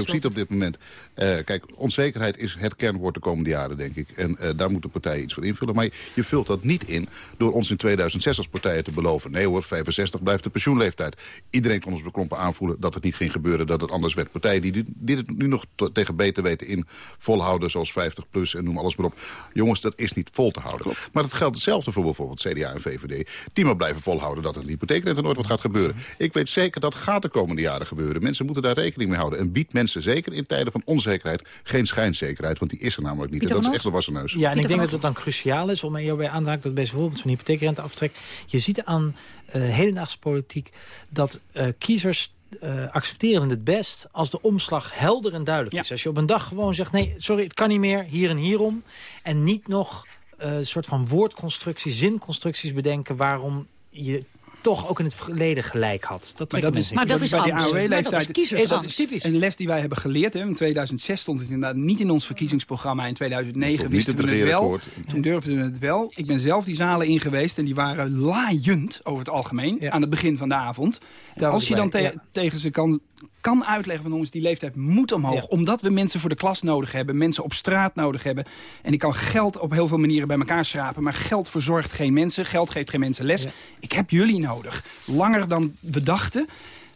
ook ziet op dit moment. eh, kijk, onzekerheid is het kernwoord de komende jaren, denk ik. En eh, daar moeten partijen iets voor invullen. Maar je, je vult dat niet in door ons in 2006 als partijen te beloven. Nee hoor, 65 blijft de pensioenleeftijd. Iedereen kon ons beklompen aanvoelen dat het niet ging gebeuren, dat het anders werd. Partijen die dit- nu nog tegen beter weten in volhouden, zoals 50 plus en noem alles maar op. Jongens, dat is niet vol te houden. Maar dat geldt hetzelfde voor bijvoorbeeld CDA en VVD. Die maar blijven volhouden dat het hypotheekrente nooit wat gaat gebeuren. Ik weet zeker dat gaat de komende jaren gebeuren. Mensen moeten daar rekening mee houden. En biedt mensen zeker in tijden van onzekerheid geen schijnzekerheid. Want die is er namelijk niet. Pieter en dat is echt een wassen neus. Ja, en ik denk dat het dan cruciaal is om hierbij aan te haken... dat bij bijvoorbeeld zo'n hypotheekrenteaftrek... je ziet aan eh hedendaagse politiek dat eh, kiezers... eh, accepteren het best als de omslag helder en duidelijk is. Als je op een dag gewoon zegt... nee, sorry, het kan niet meer, hier en hierom. En niet nog eh, een soort van woordconstructies, zinconstructies bedenken... waarom je toch ook in het verleden gelijk had. Dat maar dat is, maar dat is bij die. AOW-leeftijd. is dat is typisch. Een les die wij hebben geleerd. Hè. In 2006 stond het inderdaad niet in ons verkiezingsprogramma. In 2009 wisten we het wel. Toen durfden we het wel. Ik ben zelf die zalen in geweest en die waren laaiend over het algemeen. Aan het begin van de avond. als je dan tegen ze kan, kan uitleggen van jongens, die leeftijd moet omhoog. Omdat we mensen voor de klas nodig hebben. Mensen op straat nodig hebben. En ik kan geld op heel veel manieren bij elkaar schrapen. Maar geld verzorgt geen mensen. Geld geeft geen mensen les. Ik heb jullie nodig. Langer dan we dachten.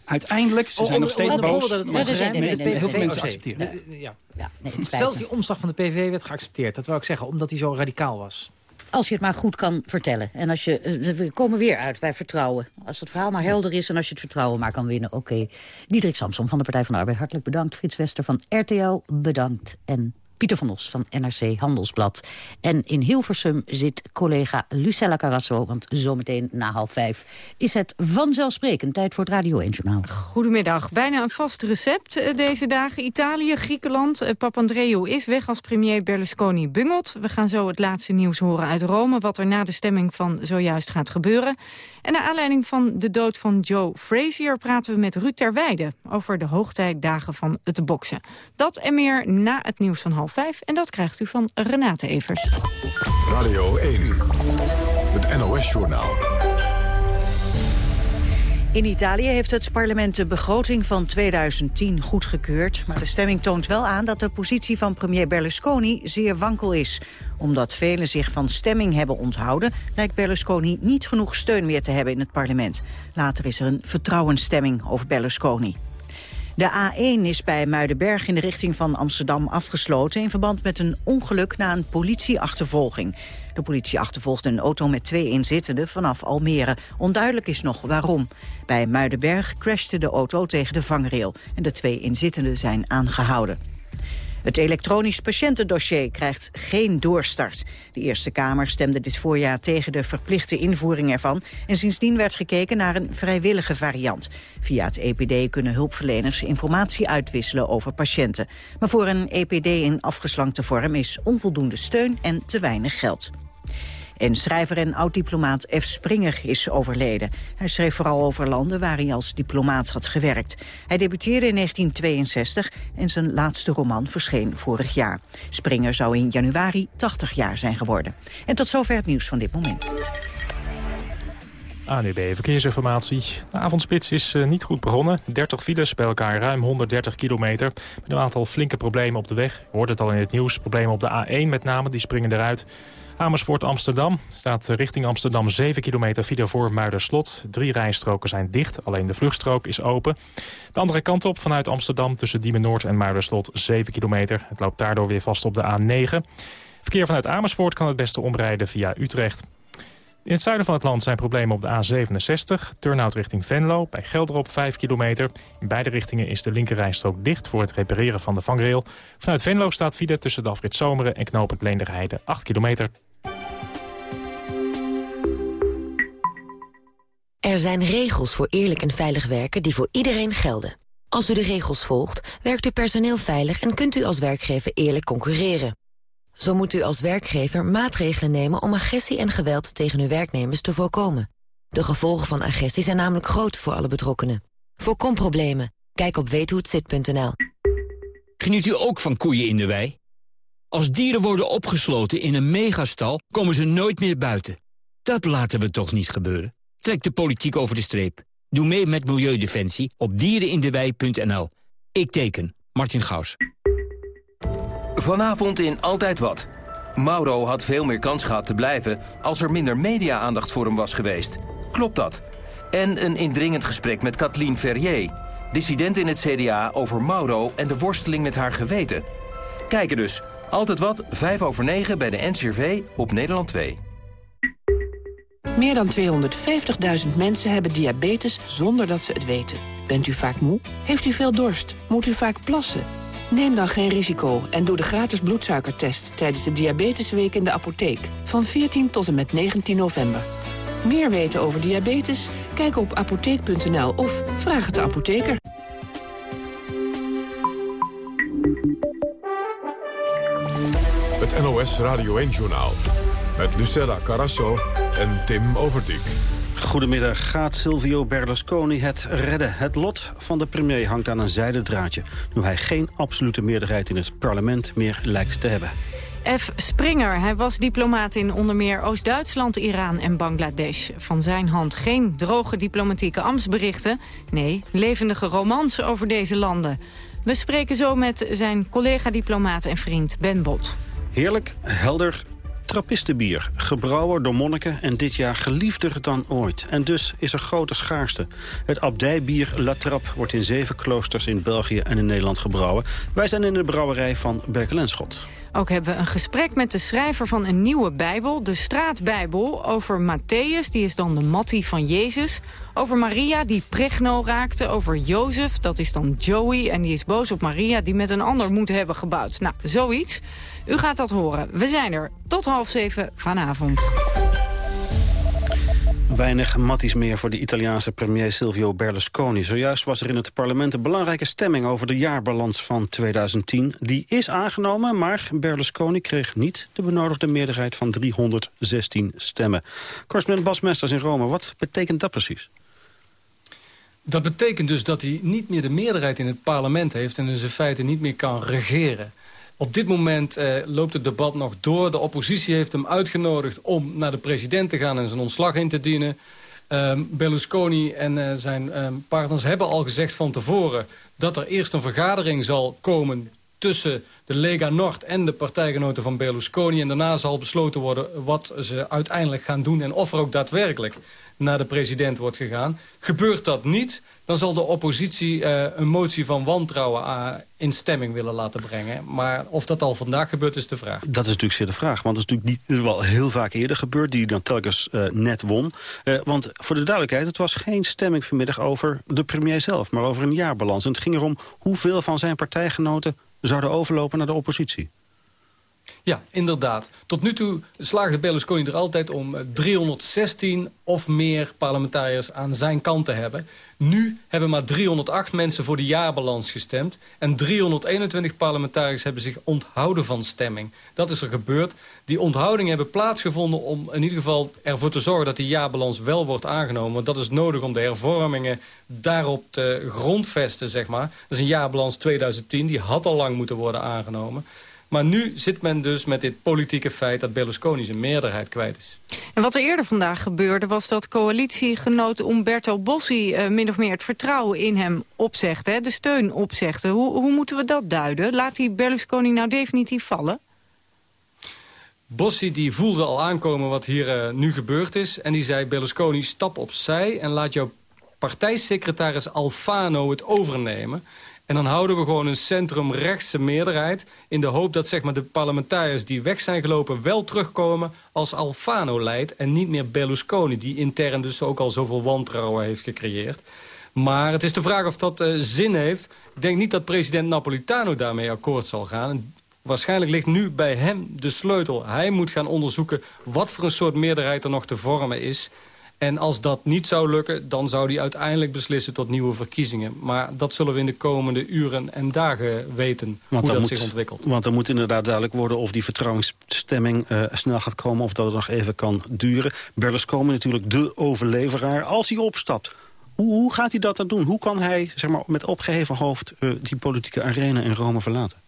Uiteindelijk, ze zijn nog steeds boos. Dat het heel veel mensen accepteren. Ja. Zelfs die omslag van de PVV werd geaccepteerd. Dat wil ik zeggen, omdat hij zo radicaal was. Als je het maar goed kan vertellen. En als je, eh, we komen weer uit bij vertrouwen. Als het verhaal maar helder is en als je het vertrouwen maar kan winnen. Oké. Okay. Diederik Samson van de Partij van de Arbeid, hartelijk bedankt. Frits Wester van RTL, bedankt. En Pieter van Os van NRC Handelsblad. En in Hilversum zit collega Lucella Carrasso, want zometeen na half vijf is het vanzelfsprekend tijd voor het Radio 1 Journaal. Goedemiddag. Bijna een vast recept eh, deze dagen. Italië, Griekenland. Eh, Papandreou is weg als premier Berlusconi bungelt. We gaan zo het laatste nieuws horen uit Rome, wat er na de stemming van zojuist gaat gebeuren. En naar aanleiding van de dood van Joe Frazier praten we met Ruud Terweide over de hoogtijdagen van het boksen. Dat en meer na het nieuws van half vijf. En dat krijgt u van Renate Evers. Radio 1, het NOS-journaal. In Italië heeft het parlement de begroting van 2010 goedgekeurd. Maar de stemming toont wel aan dat de positie van premier Berlusconi zeer wankel is. Omdat velen zich van stemming hebben onthouden... lijkt Berlusconi niet genoeg steun meer te hebben in het parlement. Later is er een vertrouwensstemming over Berlusconi. De A1 is bij Muidenberg in de richting van Amsterdam afgesloten... in verband met een ongeluk na een politieachtervolging. De politie achtervolgde een auto met twee inzittenden vanaf Almere. Onduidelijk is nog waarom. Bij Muidenberg crashte de auto tegen de vangrail... en de twee inzittenden zijn aangehouden. Het elektronisch patiëntendossier krijgt geen doorstart. De Eerste Kamer stemde dit voorjaar tegen de verplichte invoering ervan... en sindsdien werd gekeken naar een vrijwillige variant. Via het EPD kunnen hulpverleners informatie uitwisselen over patiënten. Maar voor een EPD in afgeslankte vorm is onvoldoende steun en te weinig geld. En schrijver en oud-diplomaat F. Springer is overleden. Hij schreef vooral over landen waar hij als diplomaat had gewerkt. Hij debuteerde in 1962 en zijn laatste roman verscheen vorig jaar. Springer zou in januari 80 jaar zijn geworden. En tot zover het nieuws van dit moment. ANUB Verkeersinformatie. De avondspits is uh, niet goed begonnen. 30 files bij elkaar ruim 130 kilometer. Met een aantal flinke problemen op de weg. Hoort het al in het nieuws. Problemen op de A1 met name, die springen eruit. Amersfoort Amsterdam staat richting Amsterdam 7 kilometer file voor Muiderslot. Drie rijstroken zijn dicht, alleen de vluchtstrook is open. De andere kant op vanuit Amsterdam tussen Diemen Noord en Muiderslot 7 kilometer. Het loopt daardoor weer vast op de A9. Verkeer vanuit Amersfoort kan het beste omrijden via Utrecht. In het zuiden van het land zijn problemen op de A67. Turnhout richting Venlo, bij Gelderop 5 kilometer. In beide richtingen is de linkerrijstrook dicht voor het repareren van de vangrail. Vanuit Venlo staat file tussen de afrit Zomeren en knooppunt Leenderheide 8 kilometer. Er zijn regels voor eerlijk en veilig werken die voor iedereen gelden. Als u de regels volgt, werkt uw personeel veilig en kunt u als werkgever eerlijk concurreren. Zo moet u als werkgever maatregelen nemen om agressie en geweld tegen uw werknemers te voorkomen. De gevolgen van agressie zijn namelijk groot voor alle betrokkenen. Voorkom problemen. Kijk op weethohetzit.nl. Geniet u ook van koeien in de wei? Als dieren worden opgesloten in een megastal, komen ze nooit meer buiten. Dat laten we toch niet gebeuren? Trek de politiek over de streep. Doe mee met Milieudefensie op dierenindewei.nl. Ik teken. Martin Gaus. Vanavond in Altijd Wat. Mauro had veel meer kans gehad te blijven... als er minder media-aandacht voor hem was geweest. Klopt dat? En een indringend gesprek met Kathleen Ferrier... dissident in het CDA over Mauro en de worsteling met haar geweten. Kijken dus. Altijd Wat, 5 over 9 bij de NCRV op Nederland 2. Meer dan 250.000 mensen hebben diabetes zonder dat ze het weten. Bent u vaak moe? Heeft u veel dorst? Moet u vaak plassen? Neem dan geen risico en doe de gratis bloedsuikertest... tijdens de Diabetesweek in de apotheek van 14 tot en met 19 november. Meer weten over diabetes? Kijk op apotheek.nl of vraag het de apotheker. Het NOS Radio 1-journaal met Lucella Carasso en Tim Overdijk. Goedemiddag. Gaat Silvio Berlusconi het redden? Het lot van de premier hangt aan een zijden draadje... nu hij geen absolute meerderheid in het parlement meer lijkt te hebben. F. Springer, hij was diplomaat in onder meer Oost-Duitsland, Iran en Bangladesh. Van zijn hand geen droge diplomatieke ambtsberichten. Nee, levendige romans over deze landen. We spreken zo met zijn collega-diplomaat en vriend Ben Bot. Heerlijk, helder, Trappistenbier, gebrouwen door monniken en dit jaar geliefder dan ooit. En dus is er grote schaarste. Het abdijbier La Trappe wordt in zeven kloosters in België en in Nederland gebrouwen. Wij zijn in de brouwerij van Berkelenschot. Ook hebben we een gesprek met de schrijver van een nieuwe Bijbel, de Straatbijbel, over Matthäus, die is dan de Mattie van Jezus. Over Maria, die pregno raakte. Over Jozef, dat is dan Joey, en die is boos op Maria, die met een ander moet hebben gebouwd. Nou, zoiets. U gaat dat horen. We zijn er tot half zeven vanavond. Weinig matties meer voor de Italiaanse premier Silvio Berlusconi. Zojuist was er in het parlement een belangrijke stemming over de jaarbalans van 2010. Die is aangenomen, maar Berlusconi kreeg niet de benodigde meerderheid van 316 stemmen. Correspondent Bas Mesters in Rome, wat betekent dat precies? Dat betekent dus dat hij niet meer de meerderheid in het parlement heeft... en dus in feite niet meer kan regeren. Op dit moment eh, loopt het debat nog door. De oppositie heeft hem uitgenodigd om naar de president te gaan... en zijn ontslag in te dienen. Um, Berlusconi en uh, zijn um, partners hebben al gezegd van tevoren... dat er eerst een vergadering zal komen tussen de Lega Nord en de partijgenoten van Berlusconi. En daarna zal besloten worden wat ze uiteindelijk gaan doen... en of er ook daadwerkelijk naar de president wordt gegaan. Gebeurt dat niet, dan zal de oppositie uh, een motie van wantrouwen uh, in stemming willen laten brengen. Maar of dat al vandaag gebeurt is de vraag. Dat is natuurlijk zeer de vraag. Want het is natuurlijk niet, wel heel vaak eerder gebeurd... die dan telkens uh, net won. want voor de duidelijkheid, het was geen stemming vanmiddag over de premier zelf... maar over een jaarbalans. En het ging erom hoeveel van zijn partijgenoten zouden overlopen naar de oppositie. Ja, inderdaad. Tot nu toe slaagde Berlusconi er altijd om 316 of meer parlementariërs aan zijn kant te hebben. Nu hebben maar 308 mensen voor de jaarbalans gestemd. En 321 parlementariërs hebben zich onthouden van stemming. Dat is er gebeurd. Die onthoudingen hebben plaatsgevonden om in ieder geval ervoor te zorgen dat die jaarbalans wel wordt aangenomen. Want dat is nodig om de hervormingen daarop te grondvesten, zeg maar. Dat is een jaarbalans 2010, die had al lang moeten worden aangenomen. Maar nu zit men dus met dit politieke feit dat Berlusconi zijn meerderheid kwijt is. En wat er eerder vandaag gebeurde was dat coalitiegenoot Umberto Bossi... Uh, min of meer het vertrouwen in hem opzegde, de steun opzegde. Hoe, hoe moeten we dat duiden? Laat die Berlusconi nou definitief vallen? Bossi die voelde al aankomen wat hier uh, nu gebeurd is. En die zei, Berlusconi, stap opzij en laat jouw partijsecretaris Alfano het overnemen. En dan houden we gewoon een centrumrechtse meerderheid... in de hoop dat zeg maar, de parlementariërs die weg zijn gelopen... wel terugkomen als Alfano leidt en niet meer Berlusconi... die intern dus ook al zoveel wantrouwen heeft gecreëerd. Maar het is de vraag of dat uh, zin heeft. Ik denk niet dat president Napolitano daarmee akkoord zal gaan. Waarschijnlijk ligt nu bij hem de sleutel. Hij moet gaan onderzoeken wat voor een soort meerderheid er nog te vormen is... En als dat niet zou lukken, dan zou hij uiteindelijk beslissen tot nieuwe verkiezingen. Maar dat zullen we in de komende uren en dagen weten, hoe dat moet, zich ontwikkelt. Want er moet inderdaad duidelijk worden of die vertrouwensstemming uh, snel gaat komen... of dat het nog even kan duren. Berlusconi natuurlijk de overleveraar. Als hij opstapt, hoe, hoe gaat hij dat dan doen? Hoe kan hij zeg maar, met opgeheven hoofd uh, die politieke arena in Rome verlaten?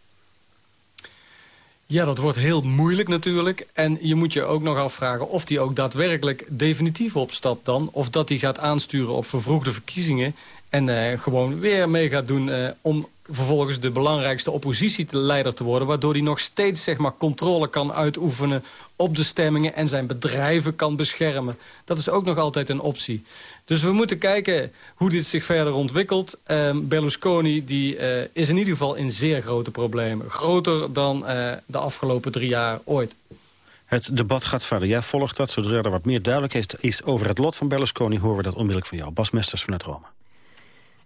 Ja, dat wordt heel moeilijk natuurlijk. En je moet je ook nog afvragen of hij ook daadwerkelijk definitief opstapt dan. Of dat hij gaat aansturen op vervroegde verkiezingen. En uh, gewoon weer mee gaat doen uh, om vervolgens de belangrijkste oppositieleider te worden... waardoor hij nog steeds zeg maar, controle kan uitoefenen op de stemmingen... en zijn bedrijven kan beschermen. Dat is ook nog altijd een optie. Dus we moeten kijken hoe dit zich verder ontwikkelt. Uh, Berlusconi die, uh, is in ieder geval in zeer grote problemen. Groter dan uh, de afgelopen drie jaar ooit. Het debat gaat verder. Jij volgt dat. Zodra er wat meer duidelijkheid is over het lot van Berlusconi... horen we dat onmiddellijk van jou. Bas Mesters vanuit Rome.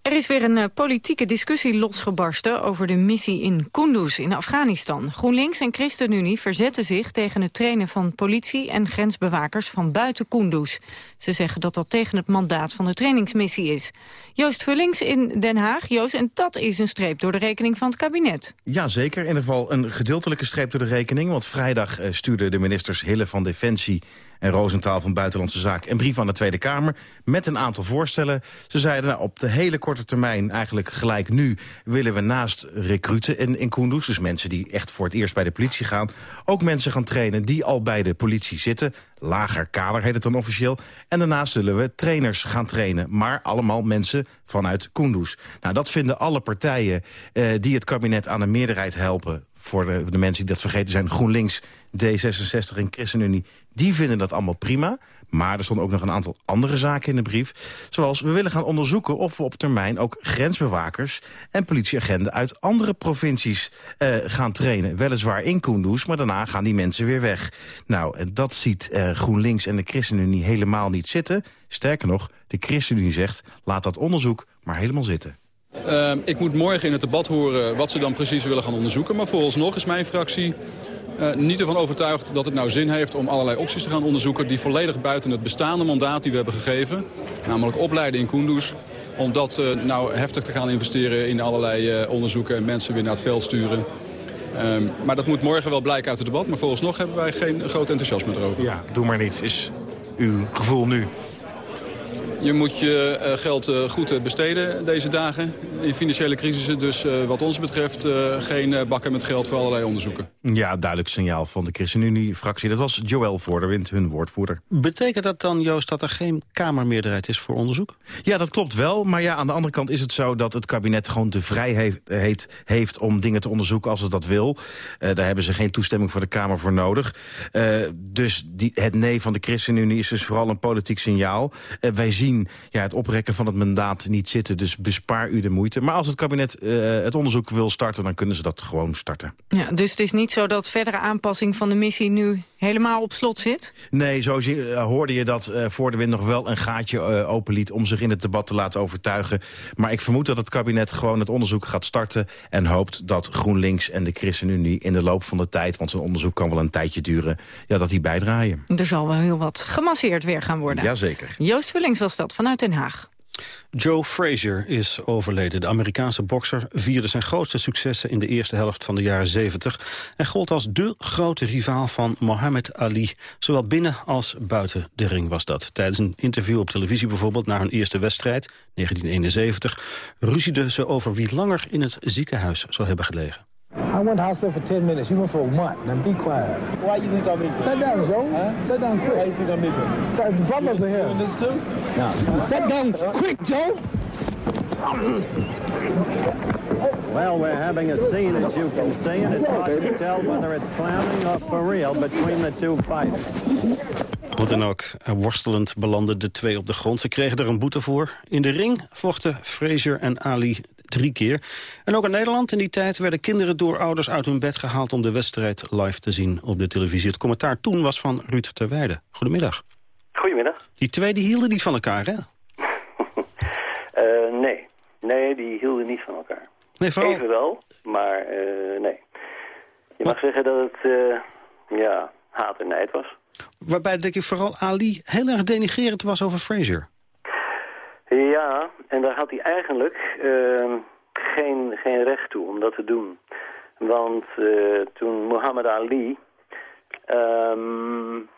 Er is weer een uh, politieke discussie losgebarsten over de missie in Kunduz in Afghanistan. GroenLinks en ChristenUnie verzetten zich tegen het trainen van politie en grensbewakers van buiten Kunduz. Ze zeggen dat dat tegen het mandaat van de trainingsmissie is. Joost Vullings in Den Haag. Joost, en dat is een streep door de rekening van het kabinet. Ja, zeker. In ieder geval een gedeeltelijke streep door de rekening. Want vrijdag uh, stuurden de ministers Hille van Defensie en Roosentaal van Buitenlandse Zaken een brief aan de Tweede Kamer met een aantal voorstellen. Ze zeiden nou, op de hele korte termijn, eigenlijk gelijk nu, willen we naast recruten in, in dus mensen die echt voor het eerst bij de politie gaan, ook mensen gaan trainen die al bij de politie zitten. Lager kader heet het dan officieel. En daarnaast zullen we trainers gaan trainen. Maar allemaal mensen vanuit Kunduz. Nou, dat vinden alle partijen eh, die het kabinet aan de meerderheid helpen voor de, de, mensen die dat vergeten zijn... GroenLinks, D66 en ChristenUnie, die vinden dat allemaal prima. Maar er stonden ook nog een aantal andere zaken in de brief. Zoals we willen gaan onderzoeken of we op termijn ook grensbewakers... en politieagenten uit andere provincies uh, gaan trainen. Weliswaar in Kunduz, maar daarna gaan die mensen weer weg. Nou, en dat ziet uh, GroenLinks en de ChristenUnie helemaal niet zitten. Sterker nog, de ChristenUnie zegt, laat dat onderzoek maar helemaal zitten. Uh, ik moet morgen in het debat horen wat ze dan precies willen gaan onderzoeken. Maar vooralsnog is mijn fractie uh, niet ervan overtuigd dat het nou zin heeft om allerlei opties te gaan onderzoeken... die volledig buiten het bestaande mandaat die we hebben gegeven... namelijk opleiden in Kunduz... om dat uh, nou heftig te gaan investeren in allerlei uh, onderzoeken... en mensen weer naar het veld sturen. Um, maar dat moet morgen wel blijken uit het debat. Maar vooralsnog hebben wij geen groot enthousiasme erover. Ja, doe maar niet, is uw gevoel nu. Je moet je uh, geld uh, goed uh, besteden deze dagen in financiële crisissen. Dus wat ons betreft geen bakken met geld voor allerlei onderzoeken. Ja, duidelijk signaal van de ChristenUnie-fractie. Dat was Joël Voorderwind, hun woordvoerder. Betekent dat dan, Joost, dat er geen Kamermeerderheid is voor onderzoek? Ja, dat klopt wel. Maar ja, aan de andere kant is het zo dat het kabinet gewoon de vrijheid heeft, heeft om dingen te onderzoeken als het dat wil. daar hebben ze geen toestemming voor de Kamer voor nodig. dus die, het nee van de ChristenUnie is dus vooral een politiek signaal. wij zien ja, het oprekken van het mandaat niet zitten. Dus bespaar u de moeite. Maar als het kabinet uh, het onderzoek wil starten, dan kunnen ze dat gewoon starten. Ja, dus het is niet zo dat verdere aanpassing van de missie nu helemaal op slot zit? Nee, zo uh, hoorde je dat uh, voor de wind nog wel een gaatje uh, openliet... om zich in het debat te laten overtuigen. Maar ik vermoed dat het kabinet gewoon het onderzoek gaat starten... en hoopt dat GroenLinks en de ChristenUnie in de loop van de tijd... want zo'n onderzoek kan wel een tijdje duren, ja, dat die bijdraaien. Er zal wel heel wat gemasseerd weer gaan worden. Jazeker. Joost Vullings was dat vanuit Den Haag. Joe Frazier is overleden. De Amerikaanse bokser vierde zijn grootste successen in de eerste helft van de jaren 70... en gold als de grote rivaal van Muhammad Ali. Zowel binnen als buiten de ring was dat. Tijdens een interview op televisie bijvoorbeeld na hun eerste wedstrijd, 1971... ruzieden ze over wie langer in het ziekenhuis zou hebben gelegen. I went to hospital for 10 minutes. You went for a month. Now be quiet. Why you think I'm equal? Sit down, Joe. Huh? Sit down quick. Why you think I'm equal? So the brothers are here. Doing this too? No. Sit down quick, Joe. Well, we're having a scene, as you can see, and it's hard to tell whether it's clowning or for real between the two fighters. Hoe dan ook, worstelend belanden de twee op de grond. Ze kregen er een boete voor. In de ring vochten Fraser en Ali drie keer. En ook in Nederland in die tijd werden kinderen door ouders uit hun bed gehaald... om de wedstrijd live te zien op de televisie. Het commentaar toen was van Ruud Terweide. Goedemiddag. Goedemiddag. Die twee die hielden niet van elkaar, hè? uh, *laughs* nee. Nee, die hielden niet van elkaar. Nee, vooral... Even wel, maar uh, nee. Je mag zeggen dat het uh, ja, haat en nijd was. Waarbij denk ik vooral Ali heel erg denigerend was over Fraser. Ja, en daar had hij eigenlijk uh, geen, geen recht toe om dat te doen. Want uh, toen Muhammad Ali um,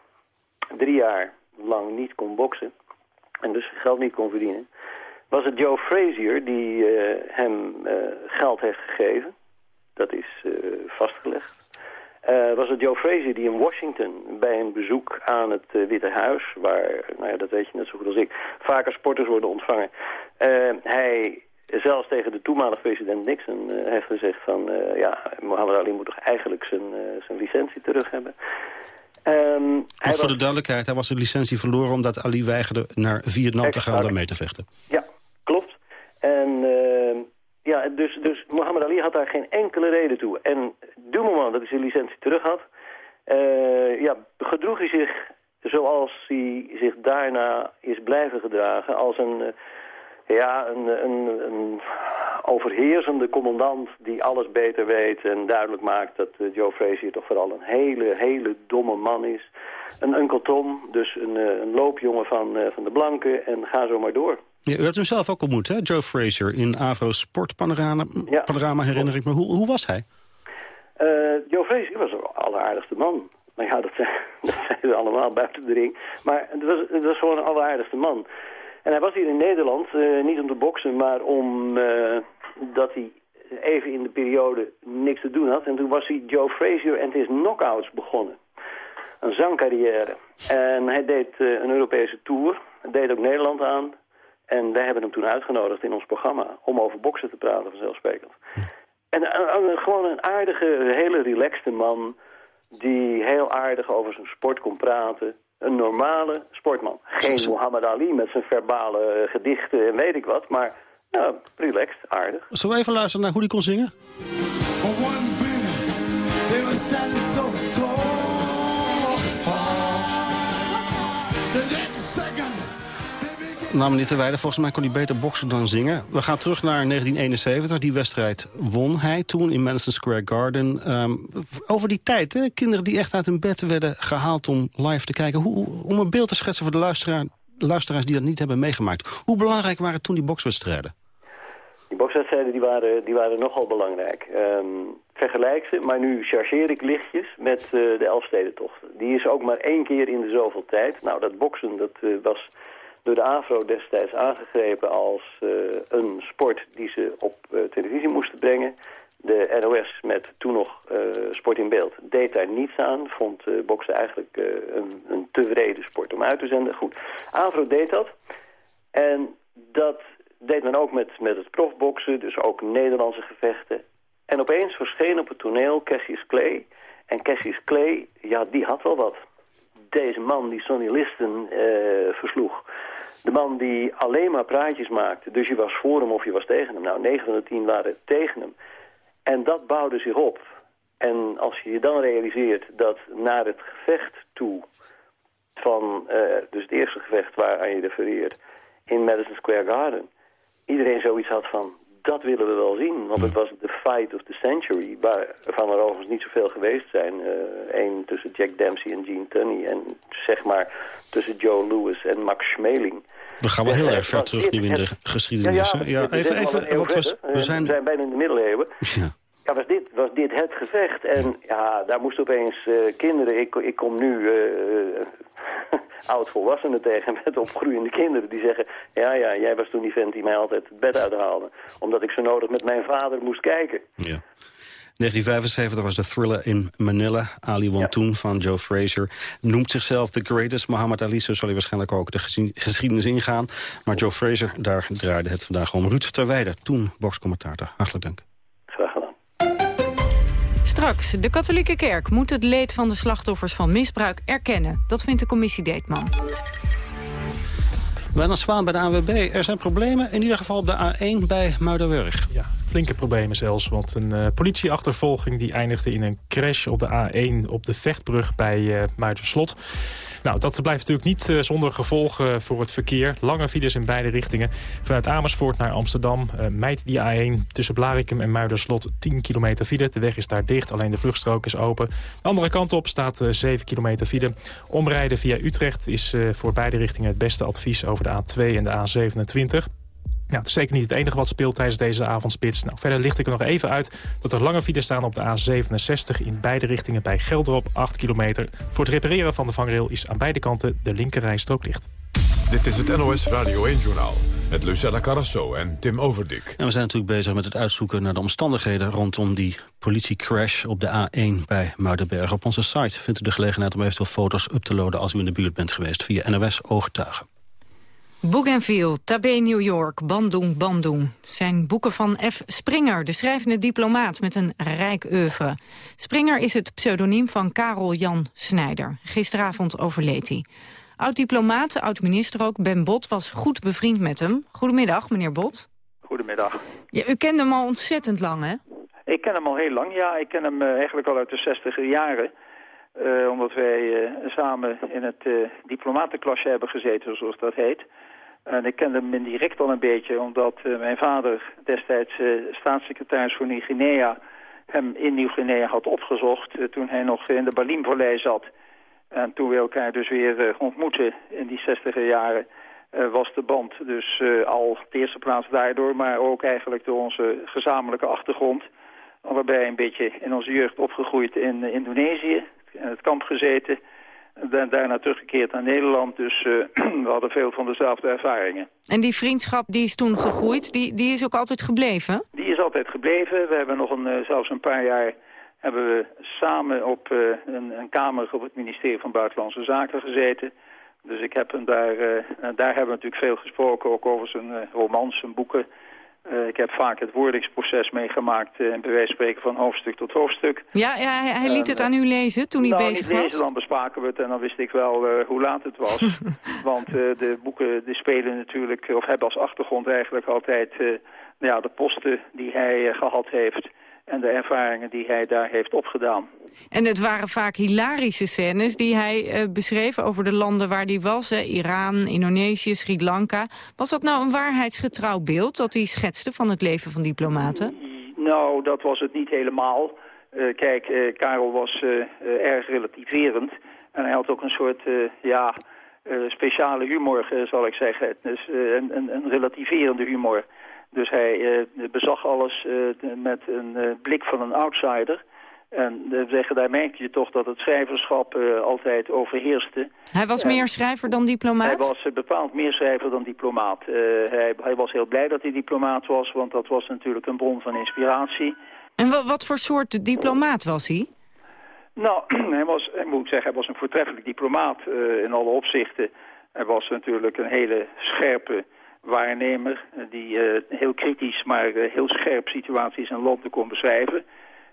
drie jaar lang niet kon boksen en dus geld niet kon verdienen, was het Joe Frazier die uh, hem geld heeft gegeven. Dat is vastgelegd. Uh, was het Joe Frazier die in Washington bij een bezoek aan het uh, Witte Huis... waar, nou ja, dat weet je net zo goed als ik, vaker sporters worden ontvangen... Uh, hij zelfs tegen de toenmalige president Nixon heeft gezegd van... ja, Muhammad Ali moet toch eigenlijk zijn, zijn licentie terug hebben. Um, voor de duidelijkheid, hij was zijn licentie verloren... omdat Ali weigerde naar Vietnam te gaan om mee te vechten. Ja, klopt. En... Ja, dus, dus Muhammad Ali had daar geen enkele reden toe. En du moment dat hij zijn licentie terug had, uh, ja, gedroeg hij zich zoals hij zich daarna is blijven gedragen als een, uh, ja, een, een, een, overheersende commandant die alles beter weet en duidelijk maakt dat uh, Joe Frazier toch vooral een hele, hele domme man is. Een Uncle Tom, dus een, een loopjongen van, van de blanken en ga zo maar door. Ja, u hebt hem zelf ook ontmoet, hè? Joe Frazier, in Avro Sport Panorama, ja. panorama herinner ik me. Hoe, hoe was hij? Uh, Joe Frazier was een alleraardigste man. nou ja, dat *laughs* dat zijn ze allemaal buiten de ring. Maar het was, het was gewoon een alleraardigste man. En hij was hier in Nederland, uh, niet om te boksen, maar om uh, dat hij even in de periode niks te doen had. En toen was hij Joe Frazier en het is knockouts begonnen. Een zangcarrière. En hij deed een Europese tour. deed ook Nederland aan. En wij hebben hem toen uitgenodigd in ons programma om over boksen te praten, vanzelfsprekend. En uh, gewoon een aardige, hele relaxte man die heel aardig over zijn sport kon praten. Een normale sportman. Geen Muhammad Ali met zijn verbale uh, gedichten en weet ik wat, maar nou, relaxed, aardig. Zullen we even luisteren naar hoe hij kon zingen? Nou, meneer Terweijden, volgens mij kon hij beter boksen dan zingen. We gaan terug naar 1971. Die wedstrijd won hij toen in Madison Square Garden. Um, over die tijd, hè? kinderen die echt uit hun bed werden gehaald om live te kijken. Hoe, om een beeld te schetsen voor de luisteraar, luisteraars die dat niet hebben meegemaakt. Hoe belangrijk waren toen die bokswedstrijden? Die bokswedstrijden die waren, die waren nogal belangrijk. Um, vergelijk ze, maar nu chargeer ik lichtjes met uh, de Elfstedentocht. Die is ook maar één keer in de zoveel tijd. Nou, dat boksen, dat uh, was door de AVRO destijds aangegrepen als uh, een sport die ze op uh, televisie moesten brengen. De NOS met toen nog uh, sport in beeld deed daar niets aan. Vond boksen eigenlijk een, een te sport om uit te zenden. Goed, AVRO deed dat. En dat deed men ook met, met het profboksen, dus ook Nederlandse gevechten. En opeens verscheen op het toneel Cassius Clay. En Cassius Clay, ja, die had wel wat. Deze man die Sonny Liston versloeg de man die alleen maar praatjes maakte. Dus je was voor hem of je was tegen hem. Nou, 9 van de 10 waren tegen hem. En dat bouwde zich op. En als je je dan realiseert dat naar het gevecht toe... van uh, dus het eerste gevecht waaraan je refereert... in Madison Square Garden... iedereen zoiets had van... dat willen we wel zien. Want het was de fight of the century... waarvan er overigens niet zoveel geweest zijn. Eén uh, tussen Jack Dempsey en Gene Tunney... en zeg maar tussen Joe Lewis en Max Schmeling... We gaan wel heel erg ver terug nu in de geschiedenis. Ja, ja, even, even, we, zijn... we zijn bijna in de middeleeuwen. Ja. Ja, was dit, was dit het gevecht. En ja, daar moesten opeens uh, kinderen... Ik, ik kom nu uh, *laughs* oud-volwassenen tegen met opgroeiende kinderen... die zeggen, ja, ja, jij was toen die vent die mij altijd het bed uithaalde. Omdat ik zo nodig met mijn vader moest kijken. Ja. 1975 was de thriller in Manila. Ali won ja. toen van Joe Frazier. Noemt zichzelf the greatest Muhammad Ali. Zo zal hij waarschijnlijk ook de geschiedenis ingaan. Maar Joe Frazier, daar draaide het vandaag om. Ruud Terweijden, toen boxcommentator. Hartelijk dank. Straks, de katholieke kerk moet het leed van de slachtoffers van misbruik erkennen. Dat vindt de commissie Deetman. Wijnand Zwaan bij de ANWB. Er zijn problemen, in ieder geval op de A1 bij Muiderwurg. Ja, flinke problemen zelfs. Want een uh, politieachtervolging die eindigde in een crash op de A1 op de Vechtbrug bij uh, Muiderslot. Nou, dat blijft natuurlijk niet uh, zonder gevolgen voor het verkeer. Lange files in beide richtingen. Vanuit Amersfoort naar Amsterdam uh, mijt die A1 tussen Blarikum en Muiderslot 10 kilometer file. De weg is daar dicht, alleen de vluchtstrook is open. De andere kant op staat uh, 7 kilometer file. Omrijden via Utrecht is voor beide richtingen het beste advies over de A2 en de A27. Nou, het is zeker niet het enige wat speelt tijdens deze avondspits. Nou, verder licht ik er nog even uit dat er lange files staan op de A67... in beide richtingen bij Gelderop, 8 kilometer. Voor het repareren van de vangrail is aan beide kanten de linkerrijstrook licht. Dit is het NOS Radio 1-journaal met Lucella Carrasso en Tim Overdik. En we zijn natuurlijk bezig met het uitzoeken naar de omstandigheden... rondom die politiecrash op de A1 bij Muidenberg. Op onze site vindt u de gelegenheid om eventueel foto's up te loaden... als u in de buurt bent geweest via NOS Ooggetuigen. Bougainville, Tabé New York, Bandung, Bandung. zijn boeken van F. Springer, de schrijvende diplomaat met een rijk oeuvre. Springer is het pseudoniem van Karel Jan Snijder. Gisteravond overleed hij. Oud-diplomaat, oud-minister ook, Ben Bot was goed bevriend met hem. Goedemiddag, meneer Bot. Goedemiddag. Ja, u kende hem al ontzettend lang, hè? Ik ken hem al heel lang, ja. Ik ken hem uh, eigenlijk al uit de zestiger jaren. Uh, omdat wij uh, samen in het diplomatenklasje hebben gezeten, zoals dat heet. En ik kende hem indirect al een beetje, omdat uh, mijn vader destijds uh, staatssecretaris voor Nieuw-Guinea hem in Nieuw-Guinea had opgezocht uh, toen hij nog in de Berlinvallei zat. En toen we elkaar dus weer ontmoetten in die zestiger jaren was de band dus al op de eerste plaats daardoor, maar ook eigenlijk door onze gezamenlijke achtergrond. Waarbij een beetje in onze jeugd opgegroeid in Indonesië, in het kamp gezeten. En daarna teruggekeerd naar Nederland. Dus uh, *clears throat* we hadden veel van dezelfde ervaringen. En die vriendschap die is toen gegroeid, die, die is ook altijd gebleven? Die is altijd gebleven. We hebben nog een, uh, zelfs een paar jaar hebben we samen op uh, een, een, kamer op het ministerie van Buitenlandse Zaken gezeten. Dus ik heb hem daar, daar hebben we natuurlijk veel gesproken, ook over zijn romans, zijn boeken. Uh, ik heb vaak het wordingsproces meegemaakt, uh, bij wijze van spreken van hoofdstuk tot hoofdstuk. Ja, ja hij, hij liet het aan u lezen toen hij nou, bezig was? lezen, dan bespraken we het en dan wist ik wel hoe laat het was. *laughs* Want de boeken die spelen natuurlijk, of hebben als achtergrond eigenlijk altijd nou ja, de posten die hij gehad heeft en de ervaringen die hij daar heeft opgedaan. En het waren vaak hilarische scènes die hij uh, beschreef over de landen waar hij was. Hè? Iran, Indonesië, Sri Lanka. Was dat nou een waarheidsgetrouw beeld dat hij schetste van het leven van diplomaten? Nou, dat was het niet helemaal. Uh, kijk, uh, Karel was erg relativerend. En hij had ook een soort, ja, speciale humor, zal ik zeggen. Dus, een, een, een relativerende humor. Dus hij uh, bezag alles uh, met een uh, blik van een outsider. En zeggen, daar merk je toch dat het schrijverschap altijd overheerste. Hij was en meer schrijver dan diplomaat? Hij was bepaald meer schrijver dan diplomaat. Hij, hij, was heel blij dat hij diplomaat was, want dat was natuurlijk een bron van inspiratie. En wat, voor soort diplomaat was hij? Nou, *clears throat* hij was, ik moet zeggen, hij was een voortreffelijk diplomaat in alle opzichten. Hij was natuurlijk een hele scherpe waarnemer die uh, heel kritisch, maar uh, heel scherp situaties en landen kon beschrijven.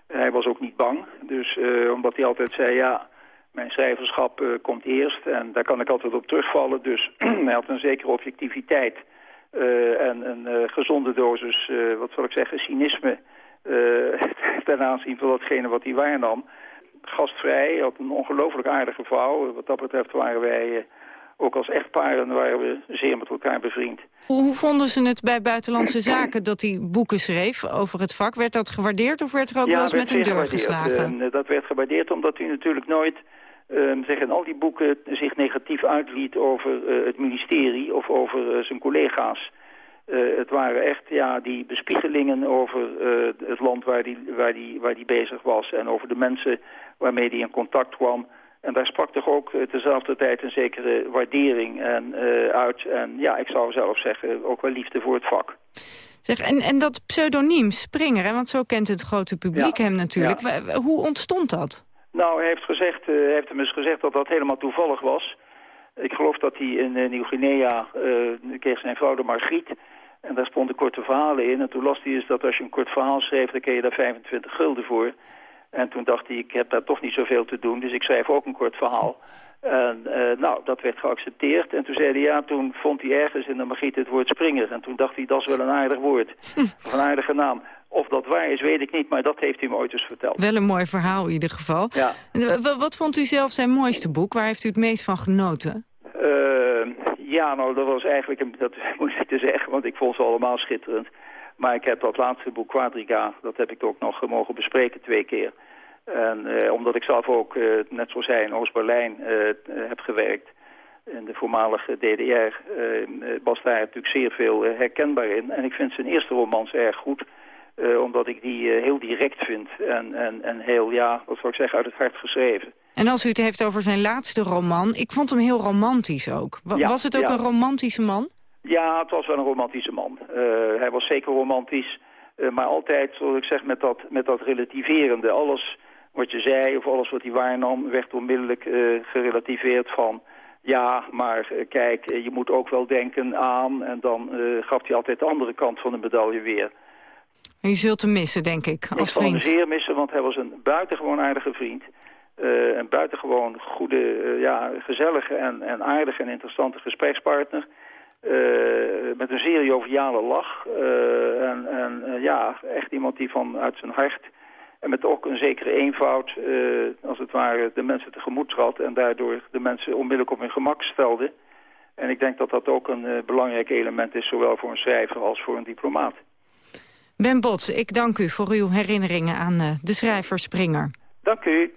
hij was ook niet bang, dus omdat hij altijd zei, ja, mijn schrijverschap komt eerst en daar kan ik altijd op terugvallen. Dus *clears throat* hij had een zekere objectiviteit en een gezonde dosis, wat zal ik zeggen, cynisme *laughs* ten aanzien van datgene wat hij waarnam. Gastvrij, had een ongelooflijk aardige vrouw. Wat dat betreft waren wij ook als echtparen waren we zeer met elkaar bevriend. Hoe, vonden ze het bij Buitenlandse *clears throat* Zaken dat hij boeken schreef over het vak? Werd dat gewaardeerd of werd er ook ja, wel eens met een deur geslagen? Uh, dat werd gewaardeerd omdat hij natuurlijk nooit uh, zeg, in al die boeken zich negatief uitliet over uh, het ministerie of over zijn collega's. het waren echt ja, die bespiegelingen over het land waar hij die, waar die, waar die bezig was en over de mensen waarmee hij in contact kwam. En daar sprak toch ook tezelfde tijd een zekere waardering en, uh, uit. En ja, ik zou zelf zeggen, ook wel liefde voor het vak. Zeg, en, en dat pseudoniem Springer, hè, want zo kent het grote publiek ja, hem natuurlijk. Ja. Hoe ontstond dat? Nou, hij heeft, gezegd, uh, hij heeft hem eens gezegd dat dat helemaal toevallig was. Ik geloof dat hij in uh, Nieuw-Guinea uh, kreeg zijn vrouw de Margriet. En daar stonden korte verhalen in. En toen las hij eens dat als je een kort verhaal schreef, dan kreeg je daar 25 gulden voor. En toen dacht hij, ik heb daar toch niet zoveel te doen, dus ik schrijf ook een kort verhaal. En uh, nou, dat werd geaccepteerd. En toen zei hij, ja, toen vond hij ergens in de Magiet het woord springer. En toen dacht hij, dat is wel een aardig woord. Of een aardige naam. Of dat waar is, weet ik niet, maar dat heeft hij me ooit eens verteld. Wel een mooi verhaal in ieder geval. Ja. Wat, wat vond u zelf zijn mooiste boek? Waar heeft u het meest van genoten? Uh, ja, nou, dat was eigenlijk, een, dat *laughs* moest ik te zeggen, want ik vond ze allemaal schitterend. Maar ik heb dat laatste boek Quadriga, dat heb ik ook nog mogen bespreken twee keer. En uh, omdat ik zelf ook, uh, net zoals hij in Oost-Berlijn, uh, heb gewerkt... in de voormalige DDR, was daar natuurlijk zeer veel herkenbaar in. En ik vind zijn eerste romans erg goed... omdat ik die heel direct vind en, en, en heel, ja, wat zou ik zeggen, uit het hart geschreven. En als u het heeft over zijn laatste roman, ik vond hem heel romantisch ook. W ja, was het ook ja. een romantische man? Ja, het was wel een romantische man. hij was zeker romantisch, maar altijd, zoals ik zeg, met dat, met dat relativerende. Alles wat je zei of alles wat hij waarnam werd onmiddellijk uh, gerelativeerd van... ja, maar kijk, je moet ook wel denken aan... en dan gaf hij altijd de andere kant van de medaille weer. En je zult hem missen, denk ik, als ik vriend. Ik zal hem zeer missen, want hij was een buitengewoon aardige vriend. een buitengewoon goede, ja, gezellige en, en aardige en interessante gesprekspartner... met een zeer joviale lach. en en ja, echt iemand die vanuit zijn hart... En met ook een zekere eenvoud, als het ware, de mensen tegemoet trad... en daardoor de mensen onmiddellijk op hun gemak stelde. En ik denk dat dat ook een belangrijk element is... zowel voor een schrijver als voor een diplomaat. Ben Bot, ik dank u voor uw herinneringen aan de schrijver Springer. Dank u.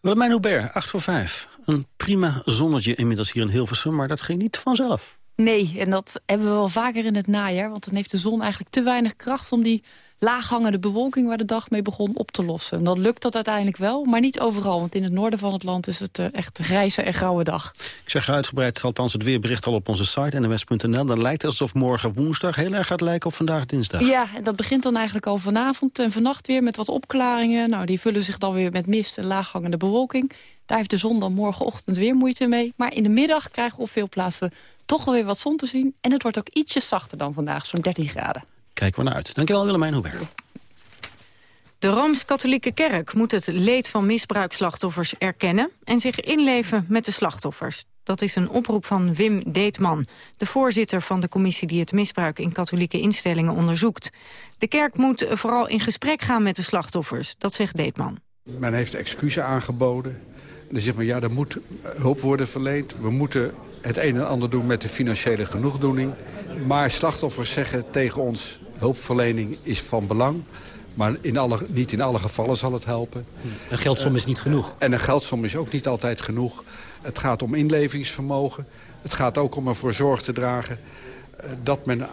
Willemijn Hubert, 8 voor 5. Een prima zonnetje inmiddels hier in Hilversum, maar dat ging niet vanzelf. Nee, en dat hebben we wel vaker in het najaar. Want dan heeft de zon eigenlijk te weinig kracht om die laaghangende bewolking waar de dag mee begon op te lossen. En dat lukt dat uiteindelijk wel, maar niet overal. Want in het noorden van het land is het uh, echt een grijze en grauwe dag. Ik zeg uitgebreid, althans het weerbericht al op onze site nws.nl. Dan lijkt het alsof morgen woensdag heel erg gaat lijken op vandaag dinsdag. Ja, en dat begint dan eigenlijk al vanavond en vannacht weer met wat opklaringen. Nou, die vullen zich dan weer met mist en laaghangende bewolking. Daar heeft de zon dan morgenochtend weer moeite mee. Maar in de middag krijgen we op veel plaatsen toch wel weer wat zon te zien. En het wordt ook ietsje zachter dan vandaag, zo'n 13 graden. Kijken we naar uit. Dankjewel Willemijn Hubert. De Rooms-Katholieke Kerk moet het leed van misbruikslachtoffers erkennen... en zich inleven met de slachtoffers. Dat is een oproep van Wim Deetman, de voorzitter van de commissie... die het misbruik in katholieke instellingen onderzoekt. De kerk moet vooral in gesprek gaan met de slachtoffers, dat zegt Deetman. Men heeft excuses aangeboden. Dan zegt men, ja, er moet hulp worden verleend. We moeten het een en ander doen met de financiële genoegdoening. Maar slachtoffers zeggen tegen ons, hulpverlening is van belang... Maar in alle, niet in alle gevallen zal het helpen. Een geldsom is niet genoeg. En een geldsom is ook niet altijd genoeg. Het gaat om inlevingsvermogen. Het gaat ook om ervoor zorg te dragen dat men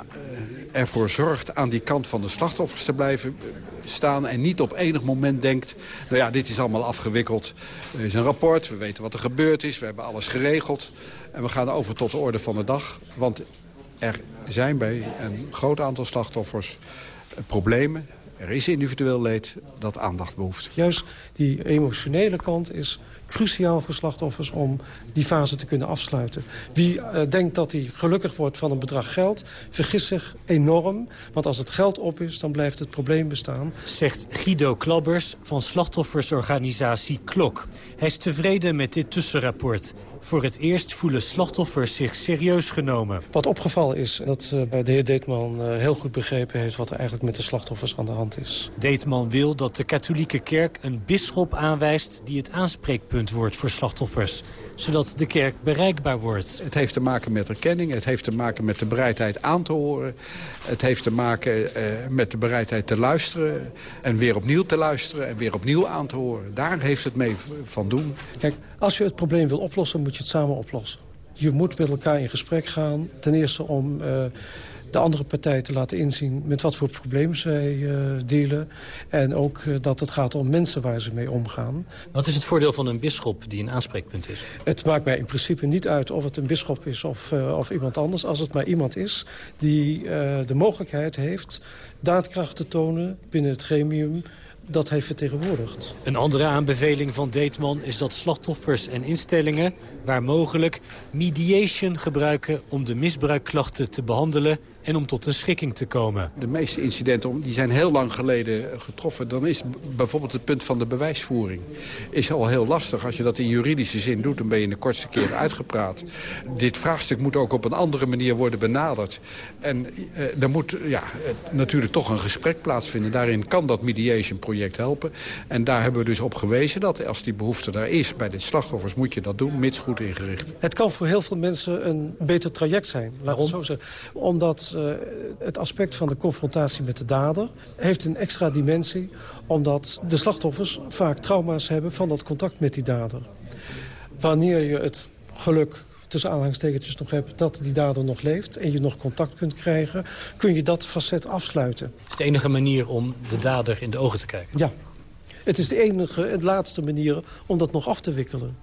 ervoor zorgt aan die kant van de slachtoffers te blijven staan... en niet op enig moment denkt, nou ja, dit is allemaal afgewikkeld. Er is een rapport, we weten wat er gebeurd is, we hebben alles geregeld... en we gaan over tot de orde van de dag. Want er zijn bij een groot aantal slachtoffers problemen er is individueel leed dat aandacht behoeft. Juist die emotionele kant is cruciaal voor slachtoffers om die fase te kunnen afsluiten. Wie uh, denkt dat hij gelukkig wordt van een bedrag geld, vergist zich enorm. Want als het geld op is, dan blijft het probleem bestaan. Zegt Guido Klabbers van slachtoffersorganisatie KLOK. Hij is tevreden met dit tussenrapport. Voor het eerst voelen slachtoffers zich serieus genomen. Wat opgevallen is dat uh, de heer Deetman uh, heel goed begrepen heeft... wat er eigenlijk met de slachtoffers aan de hand is. Deetman wil dat de katholieke kerk een bisschop aanwijst... die het aanspreekpunt wordt voor slachtoffers zodat de kerk bereikbaar wordt. Het heeft te maken met erkenning, het heeft te maken met de bereidheid aan te horen. Het heeft te maken uh, met de bereidheid te luisteren en weer opnieuw te luisteren en weer opnieuw aan te horen. Daar heeft het mee van doen. Kijk, als je het probleem wil oplossen, moet je het samen oplossen. Je moet met elkaar in gesprek gaan. Ten eerste om uh, de andere partij te laten inzien met wat voor problemen zij uh, dealen. En ook uh, dat het gaat om mensen waar ze mee omgaan. Wat is het voordeel van een bisschop die een aanspreekpunt is? Het maakt mij in principe niet uit of het een bisschop is of, uh, of iemand anders. Als het maar iemand is die de mogelijkheid heeft daadkracht te tonen binnen het gremium dat hij vertegenwoordigt. Een andere aanbeveling van Deetman is dat slachtoffers en instellingen... waar mogelijk mediation gebruiken om de misbruikklachten te behandelen en om tot een schikking te komen. De meeste incidenten die zijn heel lang geleden getroffen. Dan is bijvoorbeeld het punt van de bewijsvoering is al heel lastig. Als je dat in juridische zin doet, dan ben je in de kortste keer uitgepraat. Dit vraagstuk moet ook op een andere manier worden benaderd. En eh, er moet ja, natuurlijk toch een gesprek plaatsvinden. Daarin kan dat mediation project helpen. En daar hebben we dus op gewezen dat als die behoefte daar is... bij de slachtoffers moet je dat doen, mits goed ingericht. Het kan voor heel veel mensen een beter traject zijn. Zo zeggen. Omdat uh, het aspect van de confrontatie met de dader heeft een extra dimensie. Omdat de slachtoffers vaak trauma's hebben van dat contact met die dader. Wanneer je het geluk tussen aanhalingstekentjes nog hebt dat die dader nog leeft... en je nog contact kunt krijgen, kun je dat facet afsluiten. Het is de enige manier om de dader in de ogen te kijken? Ja. Het is de enige en laatste manier om dat nog af te wikkelen.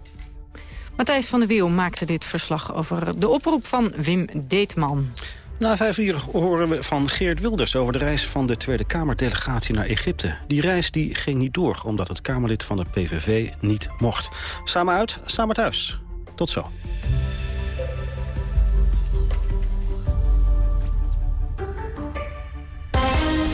Matthijs van der Wiel maakte dit verslag over de oproep van Wim Deetman. Na vijf uur horen we van Geert Wilders over de reis van de Tweede Kamerdelegatie naar Egypte. Die reis die ging niet door, omdat het Kamerlid van de PVV niet mocht. Samen uit, samen thuis. Tot zo.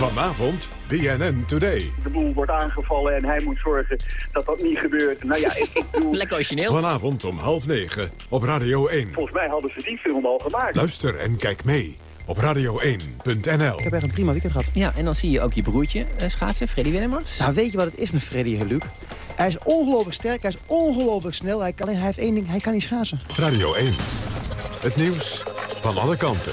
Vanavond BNN Today. De boel wordt aangevallen en hij moet zorgen dat dat niet gebeurt. Nou ja, ik, ik *laughs* bedoel... Lekker origineel. Vanavond om half negen op Radio 1. Volgens mij hadden ze die film al gemaakt. Luister en kijk mee op radio1.nl. Ik heb echt een prima weekend gehad. Ja, en dan zie je ook je broertje uh, schaatsen, Freddy Wennemars. Nou, weet je wat het is met Freddy, hè, Luc? Hij is ongelooflijk sterk, hij is ongelooflijk snel. Hij, kan, hij heeft één ding, hij kan niet schaatsen. Radio 1. Het nieuws van alle kanten.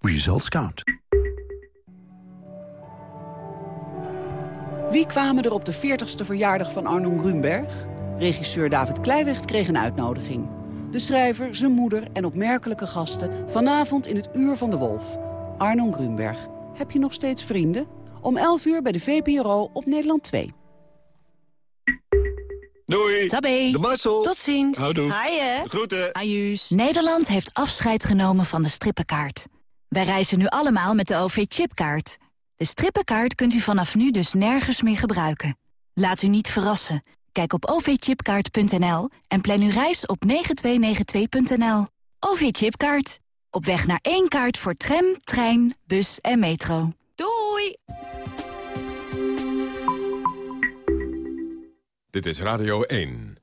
Results count. Wie kwamen er op de 40ste verjaardag van Arnon Grunberg? Regisseur David Kleiwecht kreeg een uitnodiging. De schrijver, zijn moeder en opmerkelijke gasten... vanavond in het Uur van de Wolf. Arnon Grunberg. Heb je nog steeds vrienden? Om 11 uur bij de VPRO op Nederland 2. Doei. Tabé. De Marcel. Tot ziens. Houdoe. Haaien. Groeten. Ajuus. Nederland heeft afscheid genomen van de strippenkaart. Wij reizen nu allemaal met de OV-chipkaart. De strippenkaart kunt u vanaf nu dus nergens meer gebruiken. Laat u niet verrassen. Kijk op ovchipkaart.nl en plan uw reis op 9292.nl. OV-chipkaart. Op weg naar één kaart voor tram, trein, bus en metro. Doei! Dit is Radio 1.